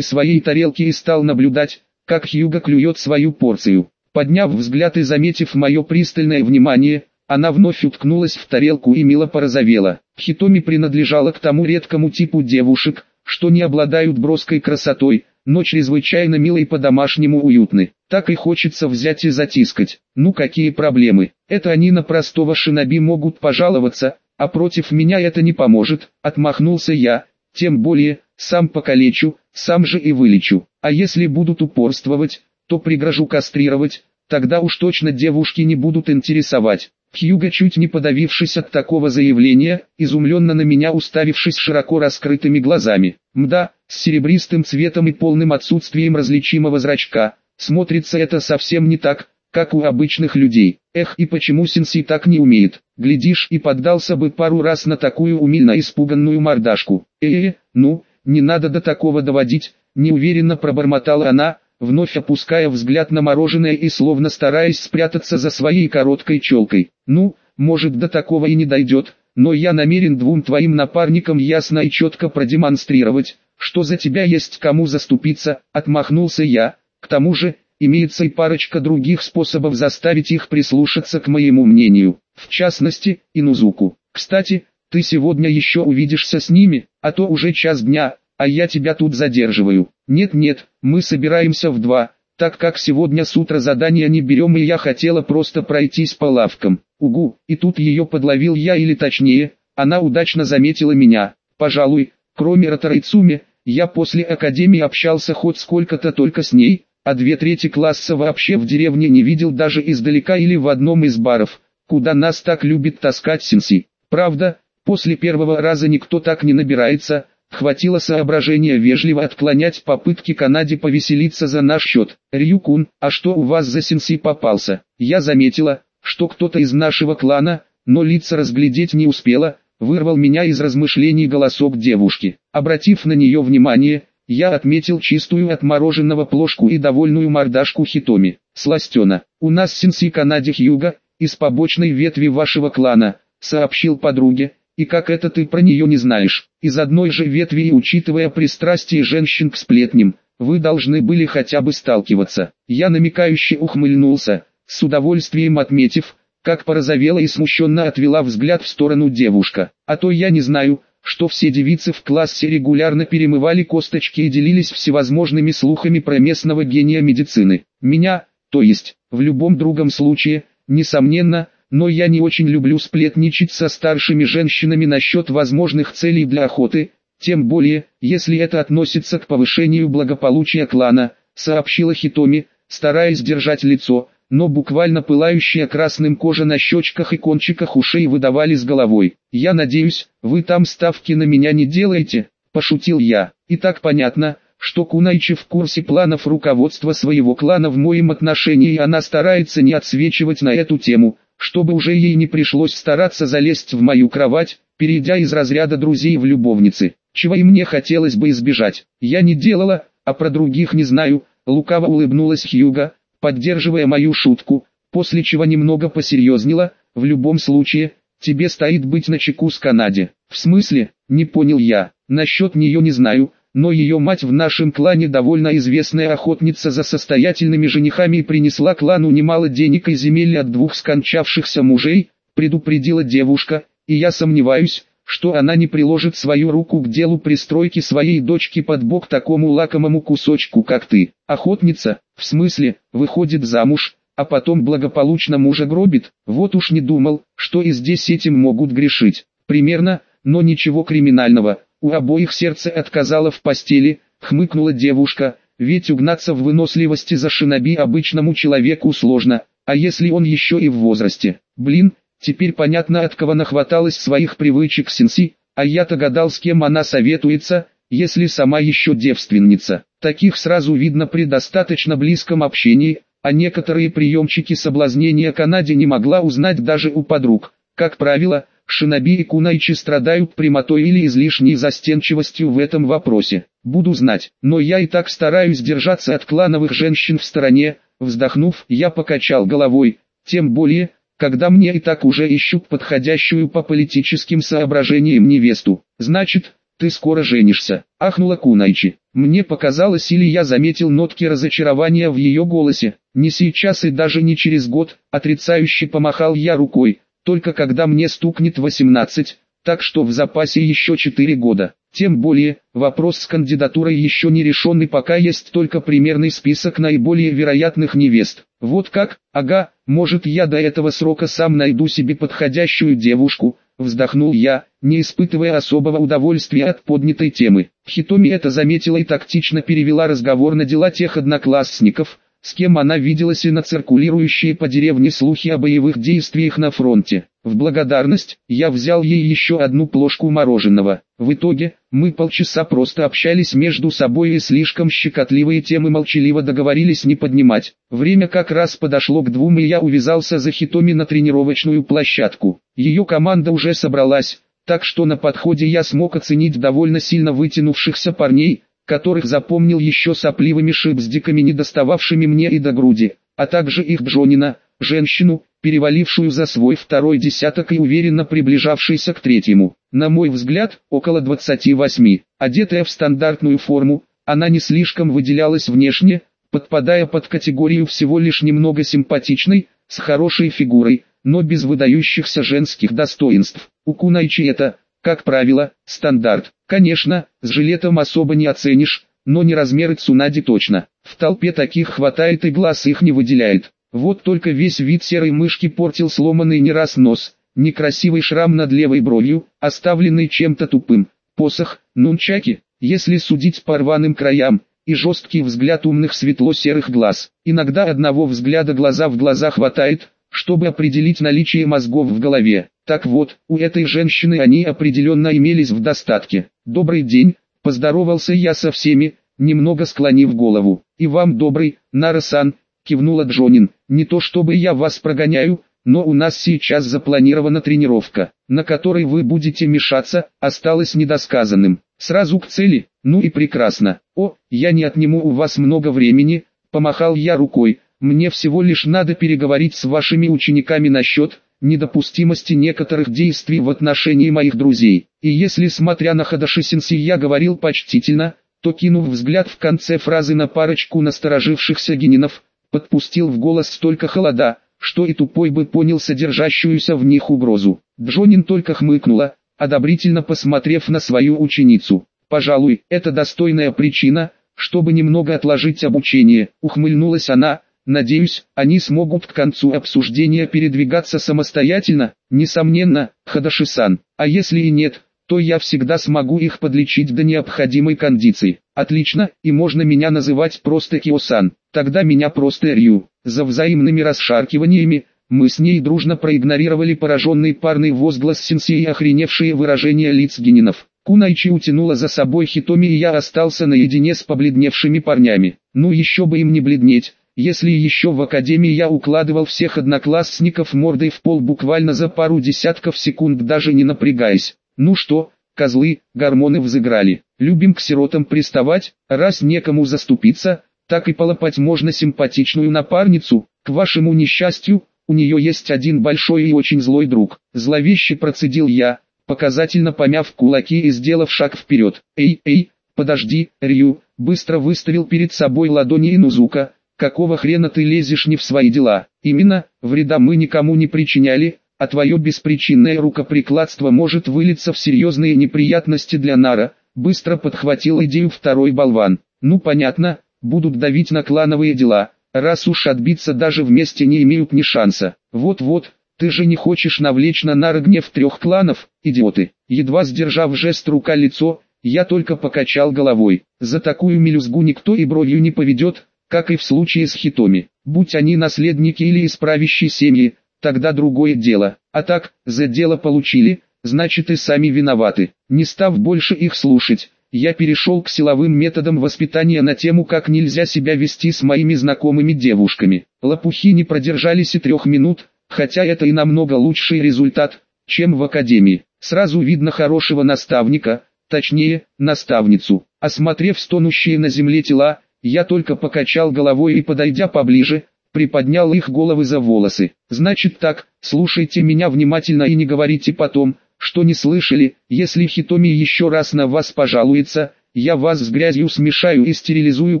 своей тарелки и стал наблюдать, как Хьюга клюет свою порцию. Подняв взгляд и заметив мое пристальное внимание, она вновь уткнулась в тарелку и мило порозовела. Хитоми принадлежала к тому редкому типу девушек, что не обладают броской красотой, но чрезвычайно мило и по-домашнему уютны. Так и хочется взять и затискать. Ну какие проблемы, это они на простого шиноби могут пожаловаться, а против меня это не поможет, отмахнулся я, тем более, сам покалечу, сам же и вылечу. А если будут упорствовать, то пригрожу кастрировать, тогда уж точно девушки не будут интересовать. Хьюга, чуть не подавившись от такого заявления, изумленно на меня уставившись широко раскрытыми глазами. Мда, с серебристым цветом и полным отсутствием различимого зрачка, смотрится это совсем не так, как у обычных людей. Эх, и почему Синси так не умеет? Глядишь, и поддался бы пару раз на такую умильно испуганную мордашку. Э-э, ну, не надо до такого доводить, неуверенно пробормотала она, вновь опуская взгляд на мороженое и словно стараясь спрятаться за своей короткой челкой. Ну, может до такого и не дойдет, но я намерен двум твоим напарникам ясно и четко продемонстрировать, что за тебя есть кому заступиться, отмахнулся я, к тому же, имеется и парочка других способов заставить их прислушаться к моему мнению, в частности, Инузуку. Кстати, ты сегодня еще увидишься с ними, а то уже час дня, а я тебя тут задерживаю. Нет-нет, мы собираемся в два, так как сегодня с утра задания не берем и я хотела просто пройтись по лавкам. Угу, и тут ее подловил я или точнее, она удачно заметила меня. Пожалуй, кроме Ротарайцуми, я после академии общался хоть сколько-то только с ней, а две трети класса вообще в деревне не видел даже издалека или в одном из баров, куда нас так любит таскать Синси. Правда, После первого раза никто так не набирается, Хватило соображения вежливо отклонять попытки Канаде повеселиться за наш счет. Рюкун, а что у вас за сенси попался? Я заметила, что кто-то из нашего клана, но лица разглядеть не успела, вырвал меня из размышлений голосок девушки. Обратив на нее внимание, я отметил чистую отмороженного плошку и довольную мордашку Хитоми. Сластена, у нас сенси Канаде Хьюга, из побочной ветви вашего клана, сообщил подруге, и как это ты про нее не знаешь? Из одной же ветви и учитывая пристрастие женщин к сплетням, вы должны были хотя бы сталкиваться. Я намекающе ухмыльнулся, с удовольствием отметив, как порозовела и смущенно отвела взгляд в сторону девушка. А то я не знаю, что все девицы в классе регулярно перемывали косточки и делились всевозможными слухами про местного гения медицины. Меня, то есть, в любом другом случае, несомненно, но я не очень люблю сплетничать со старшими женщинами насчет возможных целей для охоты, тем более, если это относится к повышению благополучия клана, сообщила Хитоми, стараясь держать лицо, но буквально пылающая красным кожа на щечках и кончиках ушей выдавали с головой. «Я надеюсь, вы там ставки на меня не делаете?» – пошутил я. «И так понятно, что Кунайчи в курсе планов руководства своего клана в моем отношении и она старается не отсвечивать на эту тему, чтобы уже ей не пришлось стараться залезть в мою кровать, перейдя из разряда друзей в любовницы, чего и мне хотелось бы избежать. Я не делала, а про других не знаю, лукаво улыбнулась Хьюга, поддерживая мою шутку, после чего немного посерьезнела, в любом случае, тебе стоит быть начеку с Канаде. В смысле, не понял я, насчет нее не знаю, но ее мать в нашем клане довольно известная охотница за состоятельными женихами и принесла клану немало денег и земель от двух скончавшихся мужей, предупредила девушка, и я сомневаюсь, что она не приложит свою руку к делу пристройки своей дочки под бок такому лакомому кусочку, как ты. Охотница, в смысле, выходит замуж, а потом благополучно мужа гробит, вот уж не думал, что и здесь этим могут грешить. Примерно, но ничего криминального, у обоих сердце отказало в постели, хмыкнула девушка, ведь угнаться в выносливости за шиноби обычному человеку сложно, а если он еще и в возрасте. Блин, теперь понятно от кого нахваталась своих привычек Синси, а я-то гадал с кем она советуется, если сама еще девственница. Таких сразу видно при достаточно близком общении, а некоторые приемчики соблазнения Канаде не могла узнать даже у подруг. Как правило, Шиноби и Кунайчи страдают прямотой или излишней застенчивостью в этом вопросе. Буду знать, но я и так стараюсь держаться от клановых женщин в стороне. Вздохнув, я покачал головой, тем более, когда мне и так уже ищут подходящую по политическим соображениям невесту. Значит, ты скоро женишься, ахнула Кунайчи. Мне показалось или я заметил нотки разочарования в ее голосе. Не сейчас и даже не через год, отрицающе помахал я рукой только когда мне стукнет 18, так что в запасе еще 4 года. Тем более, вопрос с кандидатурой еще не решен и пока есть только примерный список наиболее вероятных невест. Вот как, ага, может я до этого срока сам найду себе подходящую девушку, вздохнул я, не испытывая особого удовольствия от поднятой темы. Хитоми это заметила и тактично перевела разговор на дела тех одноклассников, с кем она виделась и на циркулирующие по деревне слухи о боевых действиях на фронте. В благодарность, я взял ей еще одну плошку мороженого. В итоге, мы полчаса просто общались между собой и слишком щекотливые темы молчаливо договорились не поднимать. Время как раз подошло к двум и я увязался за Хитоми на тренировочную площадку. Ее команда уже собралась, так что на подходе я смог оценить довольно сильно вытянувшихся парней, которых запомнил еще сопливыми шипздиками, не достававшими мне и до груди, а также их Джонина, женщину, перевалившую за свой второй десяток и уверенно приближавшейся к третьему. На мой взгляд, около 28, одетая в стандартную форму, она не слишком выделялась внешне, подпадая под категорию всего лишь немного симпатичной, с хорошей фигурой, но без выдающихся женских достоинств. У Кунайчи это, как правило, стандарт. Конечно, с жилетом особо не оценишь, но не размеры Цунади точно. В толпе таких хватает и глаз их не выделяет. Вот только весь вид серой мышки портил сломанный не раз нос, некрасивый шрам над левой бровью, оставленный чем-то тупым, посох, нунчаки, если судить по рваным краям, и жесткий взгляд умных светло-серых глаз. Иногда одного взгляда глаза в глаза хватает, чтобы определить наличие мозгов в голове. Так вот, у этой женщины они определенно имелись в достатке. «Добрый день», – поздоровался я со всеми, немного склонив голову. «И вам добрый, Нарасан», – кивнула Джонин. «Не то чтобы я вас прогоняю, но у нас сейчас запланирована тренировка, на которой вы будете мешаться, осталось недосказанным. Сразу к цели, ну и прекрасно. О, я не отниму у вас много времени, помахал я рукой, мне всего лишь надо переговорить с вашими учениками насчет недопустимости некоторых действий в отношении моих друзей. И если, смотря на Хадашисинси, я говорил почтительно, то кинув взгляд в конце фразы на парочку насторожившихся генинов, подпустил в голос столько холода, что и тупой бы понял содержащуюся в них угрозу. Джонин только хмыкнула, одобрительно посмотрев на свою ученицу. «Пожалуй, это достойная причина, чтобы немного отложить обучение», ухмыльнулась она, Надеюсь, они смогут к концу обсуждения передвигаться самостоятельно, несомненно, Хадашисан. А если и нет, то я всегда смогу их подлечить до необходимой кондиции. Отлично, и можно меня называть просто Киосан. Тогда меня просто Рю. За взаимными расшаркиваниями, мы с ней дружно проигнорировали пораженный парный возглас Синси и охреневшие выражения лиц генинов. Кунайчи утянула за собой Хитоми и я остался наедине с побледневшими парнями. Ну еще бы им не бледнеть, если еще в академии я укладывал всех одноклассников мордой в пол буквально за пару десятков секунд даже не напрягаясь. Ну что, козлы, гормоны взыграли. Любим к сиротам приставать, раз некому заступиться, так и полопать можно симпатичную напарницу. К вашему несчастью, у нее есть один большой и очень злой друг. Зловеще процедил я, показательно помяв кулаки и сделав шаг вперед. Эй, эй, подожди, Рю, быстро выставил перед собой ладони Инузука, Какого хрена ты лезешь не в свои дела? Именно, вреда мы никому не причиняли, а твое беспричинное рукоприкладство может вылиться в серьезные неприятности для Нара, быстро подхватил идею второй болван. Ну понятно, будут давить на клановые дела, раз уж отбиться даже вместе не имеют ни шанса. Вот-вот, ты же не хочешь навлечь на Нара гнев трех кланов, идиоты. Едва сдержав жест рука-лицо, я только покачал головой. За такую мелюзгу никто и бровью не поведет, как и в случае с хитоми. Будь они наследники или из правящей семьи, тогда другое дело. А так, за дело получили, значит и сами виноваты. Не став больше их слушать, я перешел к силовым методам воспитания на тему как нельзя себя вести с моими знакомыми девушками. Лопухи не продержались и трех минут, хотя это и намного лучший результат, чем в академии. Сразу видно хорошего наставника, точнее, наставницу. Осмотрев стонущие на земле тела, я только покачал головой и подойдя поближе, приподнял их головы за волосы. Значит так, слушайте меня внимательно и не говорите потом, что не слышали, если Хитоми еще раз на вас пожалуется, я вас с грязью смешаю и стерилизую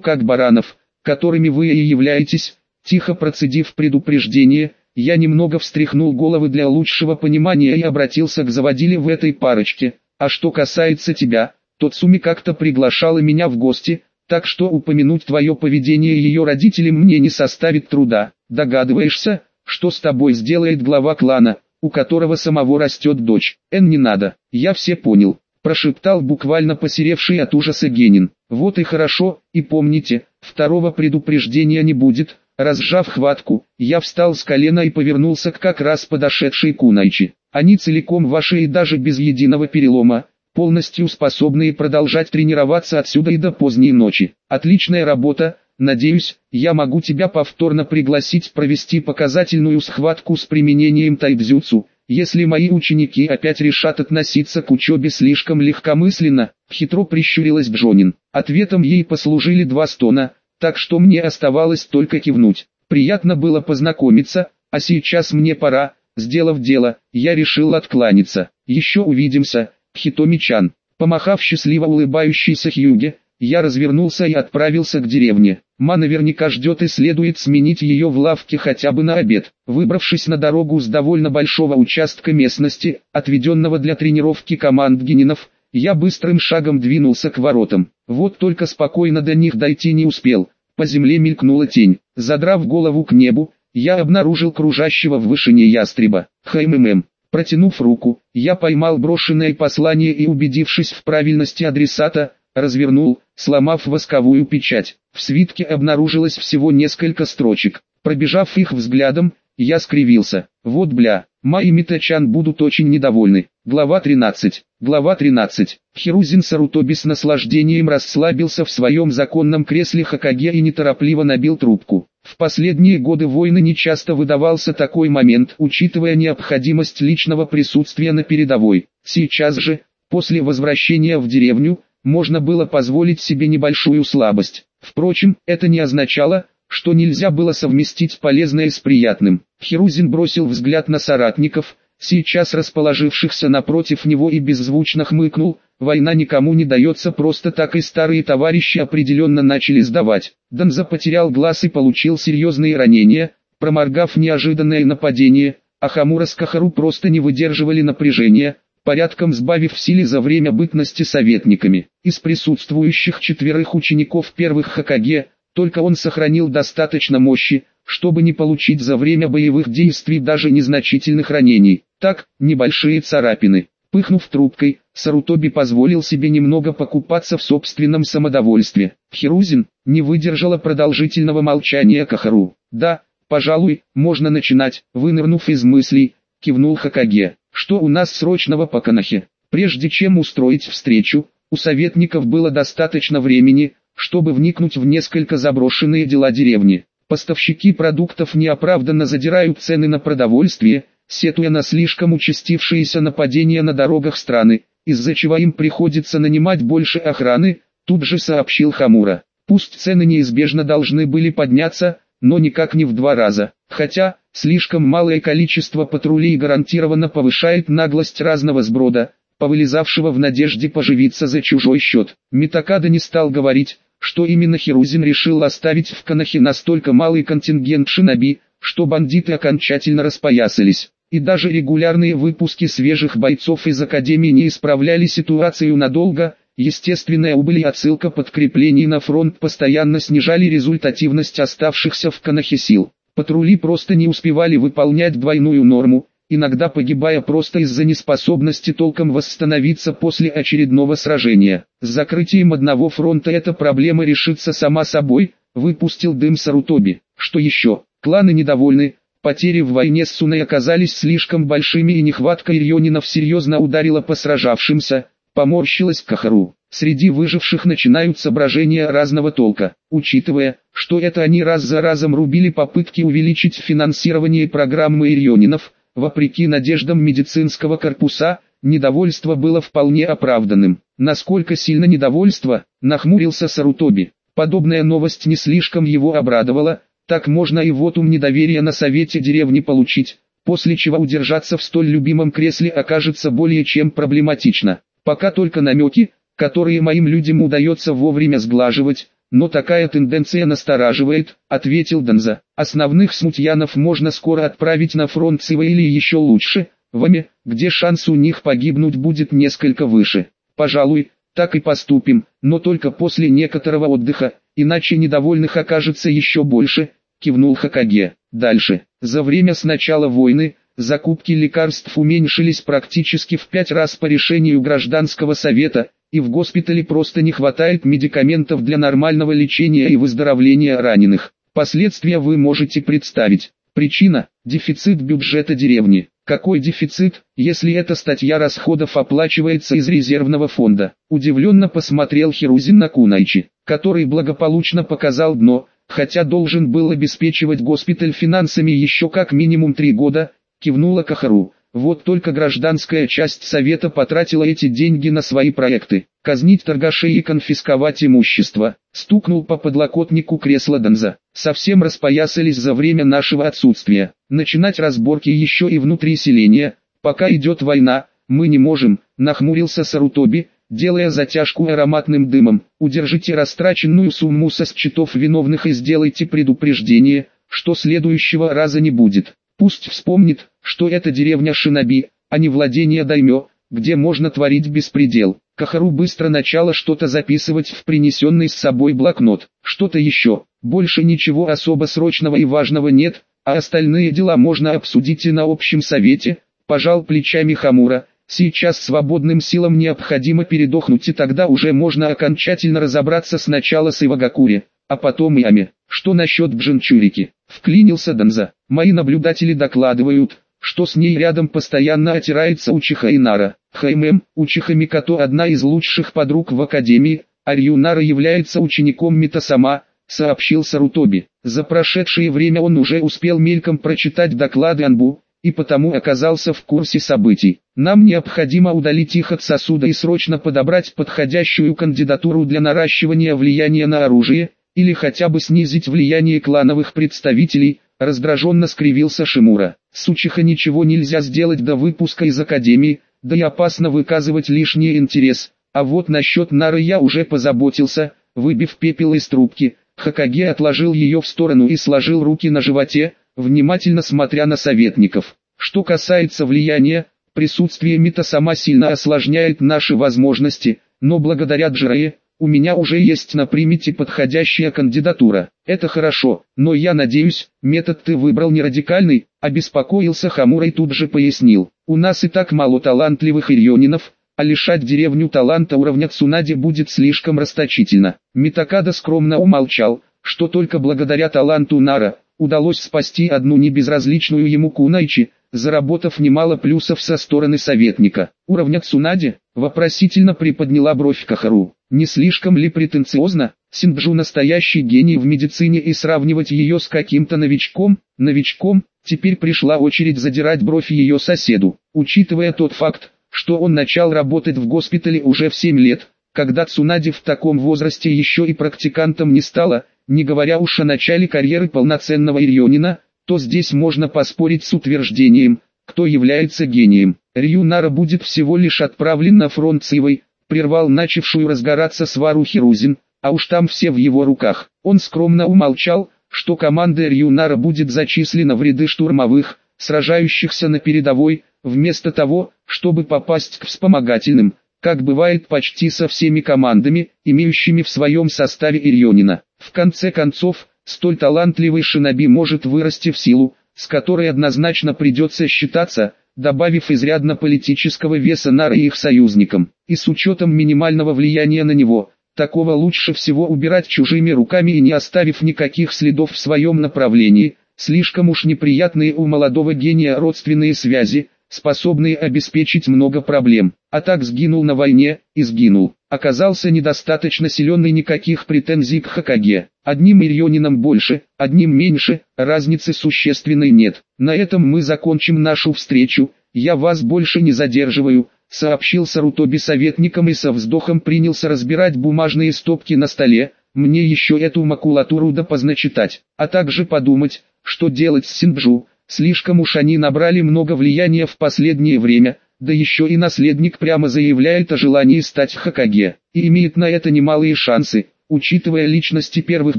как баранов, которыми вы и являетесь. Тихо процедив предупреждение, я немного встряхнул головы для лучшего понимания и обратился к заводиле в этой парочке. А что касается тебя, то Цуми как-то приглашала меня в гости, так что упомянуть твое поведение ее родителям мне не составит труда. Догадываешься, что с тобой сделает глава клана, у которого самого растет дочь? Эн не надо, я все понял, прошептал буквально посеревший от ужаса Генин. Вот и хорошо, и помните, второго предупреждения не будет. Разжав хватку, я встал с колена и повернулся к как раз подошедшей Кунайчи. Они целиком ваши и даже без единого перелома, полностью способные продолжать тренироваться отсюда и до поздней ночи. Отличная работа, надеюсь, я могу тебя повторно пригласить провести показательную схватку с применением тайдзюцу, если мои ученики опять решат относиться к учебе слишком легкомысленно, хитро прищурилась Джонин. Ответом ей послужили два стона, так что мне оставалось только кивнуть. Приятно было познакомиться, а сейчас мне пора, сделав дело, я решил откланяться. Еще увидимся, Хитоми-чан. Помахав счастливо улыбающейся Хьюге, я развернулся и отправился к деревне. Ма наверняка ждет и следует сменить ее в лавке хотя бы на обед. Выбравшись на дорогу с довольно большого участка местности, отведенного для тренировки команд генинов, я быстрым шагом двинулся к воротам. Вот только спокойно до них дойти не успел. По земле мелькнула тень. Задрав голову к небу, я обнаружил кружащего в вышине ястреба. ХММ. Протянув руку, я поймал брошенное послание и убедившись в правильности адресата, развернул, сломав восковую печать. В свитке обнаружилось всего несколько строчек. Пробежав их взглядом, Я скривился. Вот бля, Ма и будут очень недовольны. Глава 13. Глава 13. Хирузин Сарутоби с наслаждением расслабился в своем законном кресле Хакаге и неторопливо набил трубку. В последние годы войны нечасто выдавался такой момент, учитывая необходимость личного присутствия на передовой. Сейчас же, после возвращения в деревню, можно было позволить себе небольшую слабость. Впрочем, это не означало, что нельзя было совместить полезное с приятным. Хирузин бросил взгляд на соратников, сейчас расположившихся напротив него и беззвучно хмыкнул, война никому не дается просто так и старые товарищи определенно начали сдавать. Донза потерял глаз и получил серьезные ранения, проморгав неожиданное нападение, а Хамура с Кахару просто не выдерживали напряжения, порядком сбавив в силе за время бытности советниками. Из присутствующих четверых учеников первых Хакаге, только он сохранил достаточно мощи, чтобы не получить за время боевых действий даже незначительных ранений. Так, небольшие царапины. Пыхнув трубкой, Сарутоби позволил себе немного покупаться в собственном самодовольстве. Хирузин не выдержала продолжительного молчания Кахару. «Да, пожалуй, можно начинать», вынырнув из мыслей, кивнул Хакаге. «Что у нас срочного по Канахе?» Прежде чем устроить встречу, у советников было достаточно времени, чтобы вникнуть в несколько заброшенные дела деревни. Поставщики продуктов неоправданно задирают цены на продовольствие, сетуя на слишком участившиеся нападения на дорогах страны, из-за чего им приходится нанимать больше охраны, тут же сообщил Хамура. Пусть цены неизбежно должны были подняться, но никак не в два раза, хотя, слишком малое количество патрулей гарантированно повышает наглость разного сброда, повылезавшего в надежде поживиться за чужой счет. Митакада не стал говорить, что именно Хирузин решил оставить в Канахе настолько малый контингент шиноби, что бандиты окончательно распоясались. И даже регулярные выпуски свежих бойцов из Академии не исправляли ситуацию надолго, естественная убыль и отсылка подкреплений на фронт постоянно снижали результативность оставшихся в Канахе сил. Патрули просто не успевали выполнять двойную норму, иногда погибая просто из-за неспособности толком восстановиться после очередного сражения. С закрытием одного фронта эта проблема решится сама собой, выпустил дым Сарутоби. Что еще? Кланы недовольны, потери в войне с Суной оказались слишком большими и нехватка Ирьонинов серьезно ударила по сражавшимся, поморщилась Кахару. Среди выживших начинают соображения разного толка, учитывая, что это они раз за разом рубили попытки увеличить финансирование программы Ирьонинов, Вопреки надеждам медицинского корпуса, недовольство было вполне оправданным. Насколько сильно недовольство, нахмурился Сарутоби. Подобная новость не слишком его обрадовала, так можно и вот ум недоверия на совете деревни получить, после чего удержаться в столь любимом кресле окажется более чем проблематично. Пока только намеки, которые моим людям удается вовремя сглаживать, но такая тенденция настораживает, ответил Донза. Основных смутьянов можно скоро отправить на фронт Сива или еще лучше, в Аме, где шанс у них погибнуть будет несколько выше. Пожалуй, так и поступим, но только после некоторого отдыха, иначе недовольных окажется еще больше, кивнул Хакаге. Дальше, за время с начала войны, закупки лекарств уменьшились практически в пять раз по решению гражданского совета, и в госпитале просто не хватает медикаментов для нормального лечения и выздоровления раненых. Последствия вы можете представить. Причина – дефицит бюджета деревни. Какой дефицит, если эта статья расходов оплачивается из резервного фонда? Удивленно посмотрел Хирузин на Кунайчи, который благополучно показал дно, хотя должен был обеспечивать госпиталь финансами еще как минимум три года, кивнула Кахару. Вот только гражданская часть совета потратила эти деньги на свои проекты. Казнить торгашей и конфисковать имущество. Стукнул по подлокотнику кресла Донза. Совсем распоясались за время нашего отсутствия. Начинать разборки еще и внутри селения. Пока идет война, мы не можем, нахмурился Сарутоби, делая затяжку ароматным дымом. Удержите растраченную сумму со счетов виновных и сделайте предупреждение, что следующего раза не будет. Пусть вспомнит, что это деревня Шиноби, а не владение Даймё, где можно творить беспредел. Кахару быстро начала что-то записывать в принесенный с собой блокнот. Что-то еще, больше ничего особо срочного и важного нет, а остальные дела можно обсудить и на общем совете, пожал плечами Хамура. Сейчас свободным силам необходимо передохнуть и тогда уже можно окончательно разобраться сначала с Ивагакури, а потом и Ами. Что насчет Бженчурики? Вклинился Донза. Мои наблюдатели докладывают, что с ней рядом постоянно отирается Учиха Инара. Хаймем, Учиха Микато одна из лучших подруг в Академии, а Рюнара является учеником Митасама, сообщил Сарутоби. За прошедшее время он уже успел мельком прочитать доклады Анбу, и потому оказался в курсе событий. Нам необходимо удалить их от сосуда и срочно подобрать подходящую кандидатуру для наращивания влияния на оружие, или хотя бы снизить влияние клановых представителей, раздраженно скривился Шимура. Сучиха ничего нельзя сделать до выпуска из Академии, да и опасно выказывать лишний интерес. А вот насчет Нары я уже позаботился, выбив пепел из трубки, Хакаге отложил ее в сторону и сложил руки на животе, внимательно смотря на советников. Что касается влияния, присутствие Мита сама сильно осложняет наши возможности, но благодаря Джирее, у меня уже есть на примете подходящая кандидатура. Это хорошо, но я надеюсь, метод ты выбрал не радикальный, обеспокоился Хамура и тут же пояснил. У нас и так мало талантливых ирионинов, а лишать деревню таланта уровня Цунади будет слишком расточительно. Митакада скромно умолчал, что только благодаря таланту Нара, удалось спасти одну небезразличную ему Кунайчи, заработав немало плюсов со стороны советника. Уровня Цунади, вопросительно приподняла бровь Кахару. Не слишком ли претенциозно, Синджу настоящий гений в медицине и сравнивать ее с каким-то новичком, новичком, теперь пришла очередь задирать бровь ее соседу, учитывая тот факт, что он начал работать в госпитале уже в 7 лет, когда Цунади в таком возрасте еще и практикантом не стала, не говоря уж о начале карьеры полноценного Ирионина, то здесь можно поспорить с утверждением, кто является гением. Рюнара будет всего лишь отправлен на фронт Цивой, прервал начавшую разгораться свару Хирузин, а уж там все в его руках. Он скромно умолчал, что команда Рюнара будет зачислена в ряды штурмовых, сражающихся на передовой, вместо того, чтобы попасть к вспомогательным, как бывает почти со всеми командами, имеющими в своем составе Ирионина. В конце концов, столь талантливый шиноби может вырасти в силу, с которой однозначно придется считаться, добавив изрядно политического веса Нара и их союзникам, и с учетом минимального влияния на него, такого лучше всего убирать чужими руками и не оставив никаких следов в своем направлении, слишком уж неприятные у молодого гения родственные связи, способные обеспечить много проблем. А так сгинул на войне, и сгинул. Оказался недостаточно силен и никаких претензий к Хакаге. Одним Ирионином больше, одним меньше, разницы существенной нет. На этом мы закончим нашу встречу, я вас больше не задерживаю, сообщил Сарутоби советникам и со вздохом принялся разбирать бумажные стопки на столе, мне еще эту макулатуру допоздно читать, а также подумать, что делать с Синджу, Слишком уж они набрали много влияния в последнее время, да еще и наследник прямо заявляет о желании стать Хакаге, и имеет на это немалые шансы, учитывая личности первых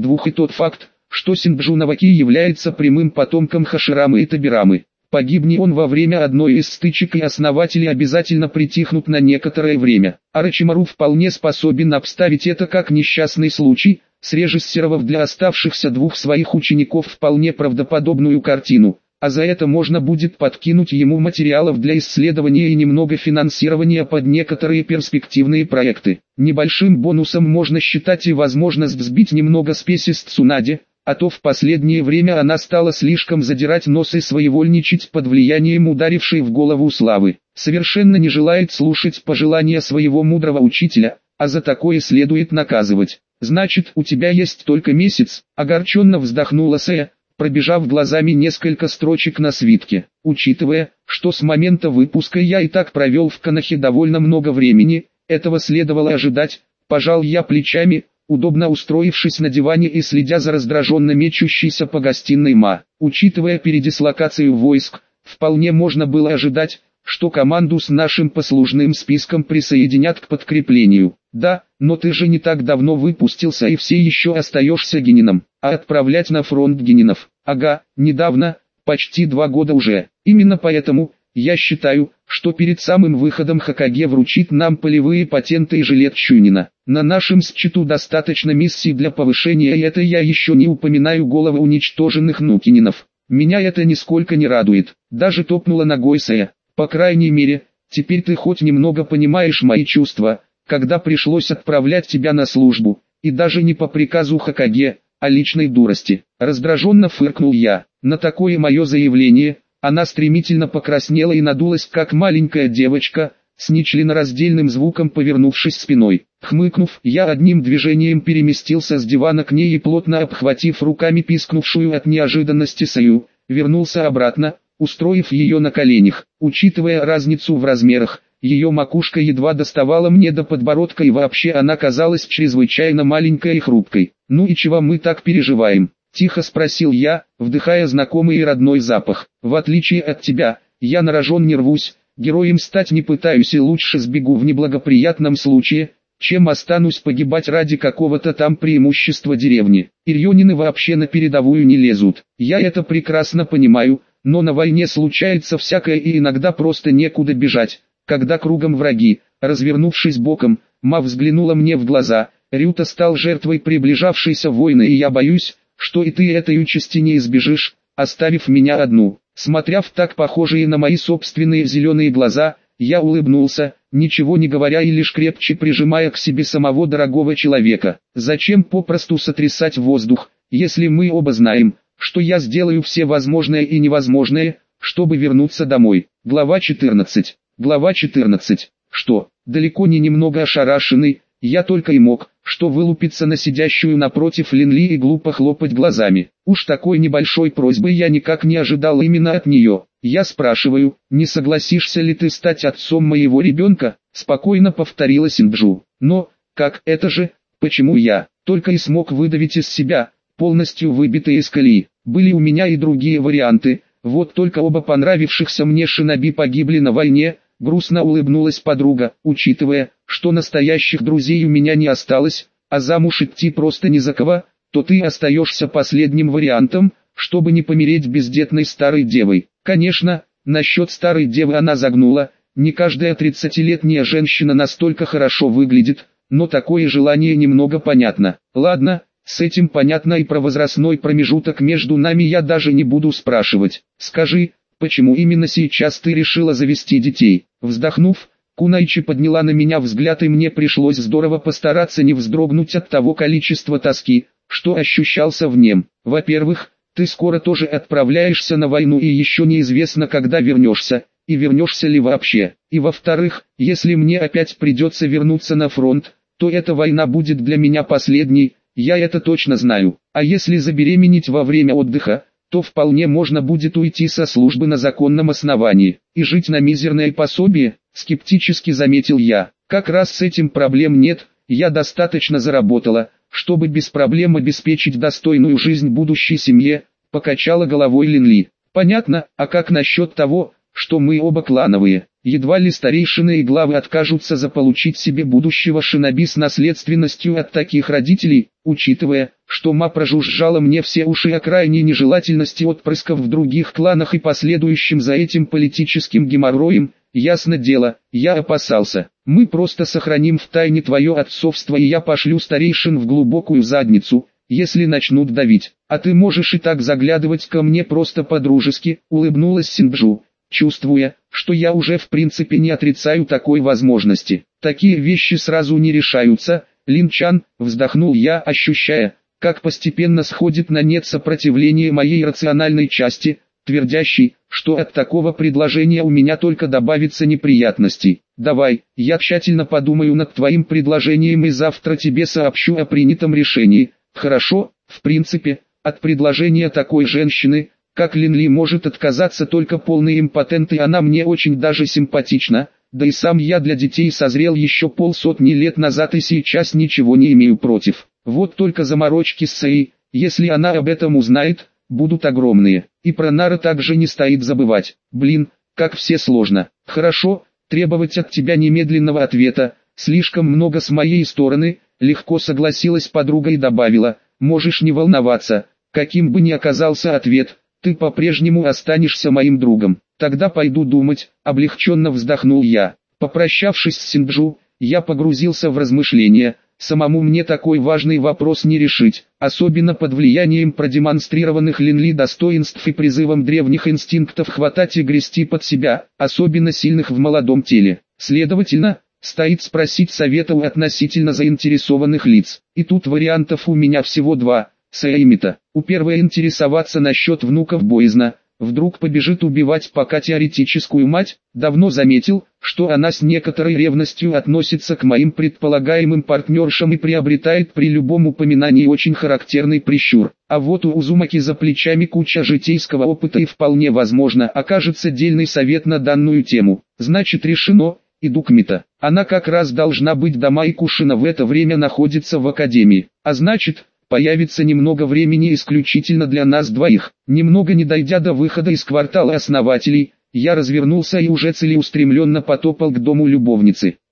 двух и тот факт, что Синджу Наваки является прямым потомком Хаширамы и Табирамы. Погибни он во время одной из стычек и основатели обязательно притихнут на некоторое время. Арачимару вполне способен обставить это как несчастный случай, срежиссировав для оставшихся двух своих учеников вполне правдоподобную картину а за это можно будет подкинуть ему материалов для исследования и немного финансирования под некоторые перспективные проекты. Небольшим бонусом можно считать и возможность взбить немного спеси с Цунади, а то в последнее время она стала слишком задирать нос и своевольничать под влиянием ударившей в голову славы. Совершенно не желает слушать пожелания своего мудрого учителя, а за такое следует наказывать. «Значит, у тебя есть только месяц», — огорченно вздохнула Сэя, пробежав глазами несколько строчек на свитке. Учитывая, что с момента выпуска я и так провел в Канахе довольно много времени, этого следовало ожидать, пожал я плечами, удобно устроившись на диване и следя за раздраженно мечущейся по гостиной Ма. Учитывая передислокацию войск, вполне можно было ожидать, что команду с нашим послужным списком присоединят к подкреплению. Да, но ты же не так давно выпустился и все еще остаешься генином, а отправлять на фронт генинов. Ага, недавно, почти два года уже. Именно поэтому, я считаю, что перед самым выходом Хакаге вручит нам полевые патенты и жилет Чунина. На нашем счету достаточно миссий для повышения и это я еще не упоминаю головы уничтоженных нукининов. Меня это нисколько не радует. Даже топнула ногой Сая. По крайней мере, теперь ты хоть немного понимаешь мои чувства, когда пришлось отправлять тебя на службу, и даже не по приказу Хакаге, о личной дурости. Раздраженно фыркнул я. На такое мое заявление, она стремительно покраснела и надулась, как маленькая девочка, с нечленораздельным звуком повернувшись спиной. Хмыкнув, я одним движением переместился с дивана к ней и плотно обхватив руками пискнувшую от неожиданности Саю, вернулся обратно, устроив ее на коленях. Учитывая разницу в размерах, ее макушка едва доставала мне до подбородка и вообще она казалась чрезвычайно маленькой и хрупкой. «Ну и чего мы так переживаем?» – тихо спросил я, вдыхая знакомый и родной запах. «В отличие от тебя, я на рожон не рвусь, Героем стать не пытаюсь и лучше сбегу в неблагоприятном случае, чем останусь погибать ради какого-то там преимущества деревни. Ирьонины вообще на передовую не лезут. Я это прекрасно понимаю, но на войне случается всякое и иногда просто некуда бежать, когда кругом враги. Развернувшись боком, Ма взглянула мне в глаза. Рюта стал жертвой приближавшейся войны и я боюсь, что и ты этой участи не избежишь, оставив меня одну. Смотря в так похожие на мои собственные зеленые глаза, я улыбнулся, ничего не говоря и лишь крепче прижимая к себе самого дорогого человека. Зачем попросту сотрясать воздух, если мы оба знаем, что я сделаю все возможное и невозможное, чтобы вернуться домой. Глава 14. Глава 14. Что, далеко не немного ошарашенный, я только и мог, что вылупиться на сидящую напротив Линли и глупо хлопать глазами. Уж такой небольшой просьбы я никак не ожидал именно от нее. Я спрашиваю, не согласишься ли ты стать отцом моего ребенка? Спокойно повторила Синджу. Но, как это же, почему я, только и смог выдавить из себя, полностью выбитый из колеи. Были у меня и другие варианты, вот только оба понравившихся мне шиноби погибли на войне, Грустно улыбнулась подруга, учитывая, что настоящих друзей у меня не осталось, а замуж идти просто не за кого, то ты остаешься последним вариантом, чтобы не помереть бездетной старой девой. Конечно, насчет старой девы она загнула, не каждая тридцатилетняя женщина настолько хорошо выглядит, но такое желание немного понятно. Ладно, с этим понятно и про возрастной промежуток между нами я даже не буду спрашивать. Скажи, почему именно сейчас ты решила завести детей. Вздохнув, Кунайчи подняла на меня взгляд и мне пришлось здорово постараться не вздрогнуть от того количества тоски, что ощущался в нем. Во-первых, ты скоро тоже отправляешься на войну и еще неизвестно когда вернешься, и вернешься ли вообще. И во-вторых, если мне опять придется вернуться на фронт, то эта война будет для меня последней, я это точно знаю. А если забеременеть во время отдыха, то вполне можно будет уйти со службы на законном основании, и жить на мизерное пособие, скептически заметил я. Как раз с этим проблем нет, я достаточно заработала, чтобы без проблем обеспечить достойную жизнь будущей семье, покачала головой Линли. Понятно, а как насчет того, что мы оба клановые? Едва ли старейшины и главы откажутся заполучить себе будущего шиноби с наследственностью от таких родителей, учитывая, что ма прожужжала мне все уши о крайней нежелательности отпрысков в других кланах и последующим за этим политическим геморроем, ясно дело, я опасался. Мы просто сохраним в тайне твое отцовство и я пошлю старейшин в глубокую задницу, если начнут давить. А ты можешь и так заглядывать ко мне просто по-дружески, улыбнулась Синджу чувствуя, что я уже в принципе не отрицаю такой возможности. Такие вещи сразу не решаются, Линчан, вздохнул я, ощущая, как постепенно сходит на нет сопротивление моей рациональной части, твердящей, что от такого предложения у меня только добавится неприятностей. Давай, я тщательно подумаю над твоим предложением и завтра тебе сообщу о принятом решении. Хорошо, в принципе, от предложения такой женщины, как Линли может отказаться только полный импотент и она мне очень даже симпатична, да и сам я для детей созрел еще полсотни лет назад и сейчас ничего не имею против. Вот только заморочки с Сэй, если она об этом узнает, будут огромные. И про Нара также не стоит забывать. Блин, как все сложно. Хорошо, требовать от тебя немедленного ответа, слишком много с моей стороны, легко согласилась подруга и добавила, можешь не волноваться, каким бы ни оказался ответ, ты по-прежнему останешься моим другом. Тогда пойду думать, облегченно вздохнул я. Попрощавшись с Синджу, я погрузился в размышления, самому мне такой важный вопрос не решить, особенно под влиянием продемонстрированных Линли достоинств и призывом древних инстинктов хватать и грести под себя, особенно сильных в молодом теле. Следовательно, стоит спросить совета у относительно заинтересованных лиц. И тут вариантов у меня всего два, Саимита. У первой интересоваться насчет внуков боязно, вдруг побежит убивать пока теоретическую мать, давно заметил, что она с некоторой ревностью относится к моим предполагаемым партнершам и приобретает при любом упоминании очень характерный прищур. А вот у Узумаки за плечами куча житейского опыта и вполне возможно окажется дельный совет на данную тему. Значит решено, иду к Мита. Она как раз должна быть дома и Кушина в это время находится в академии. А значит, появится немного времени исключительно для нас двоих. Немного не дойдя до выхода из квартала основателей, я развернулся и уже целеустремленно потопал к дому любовницы.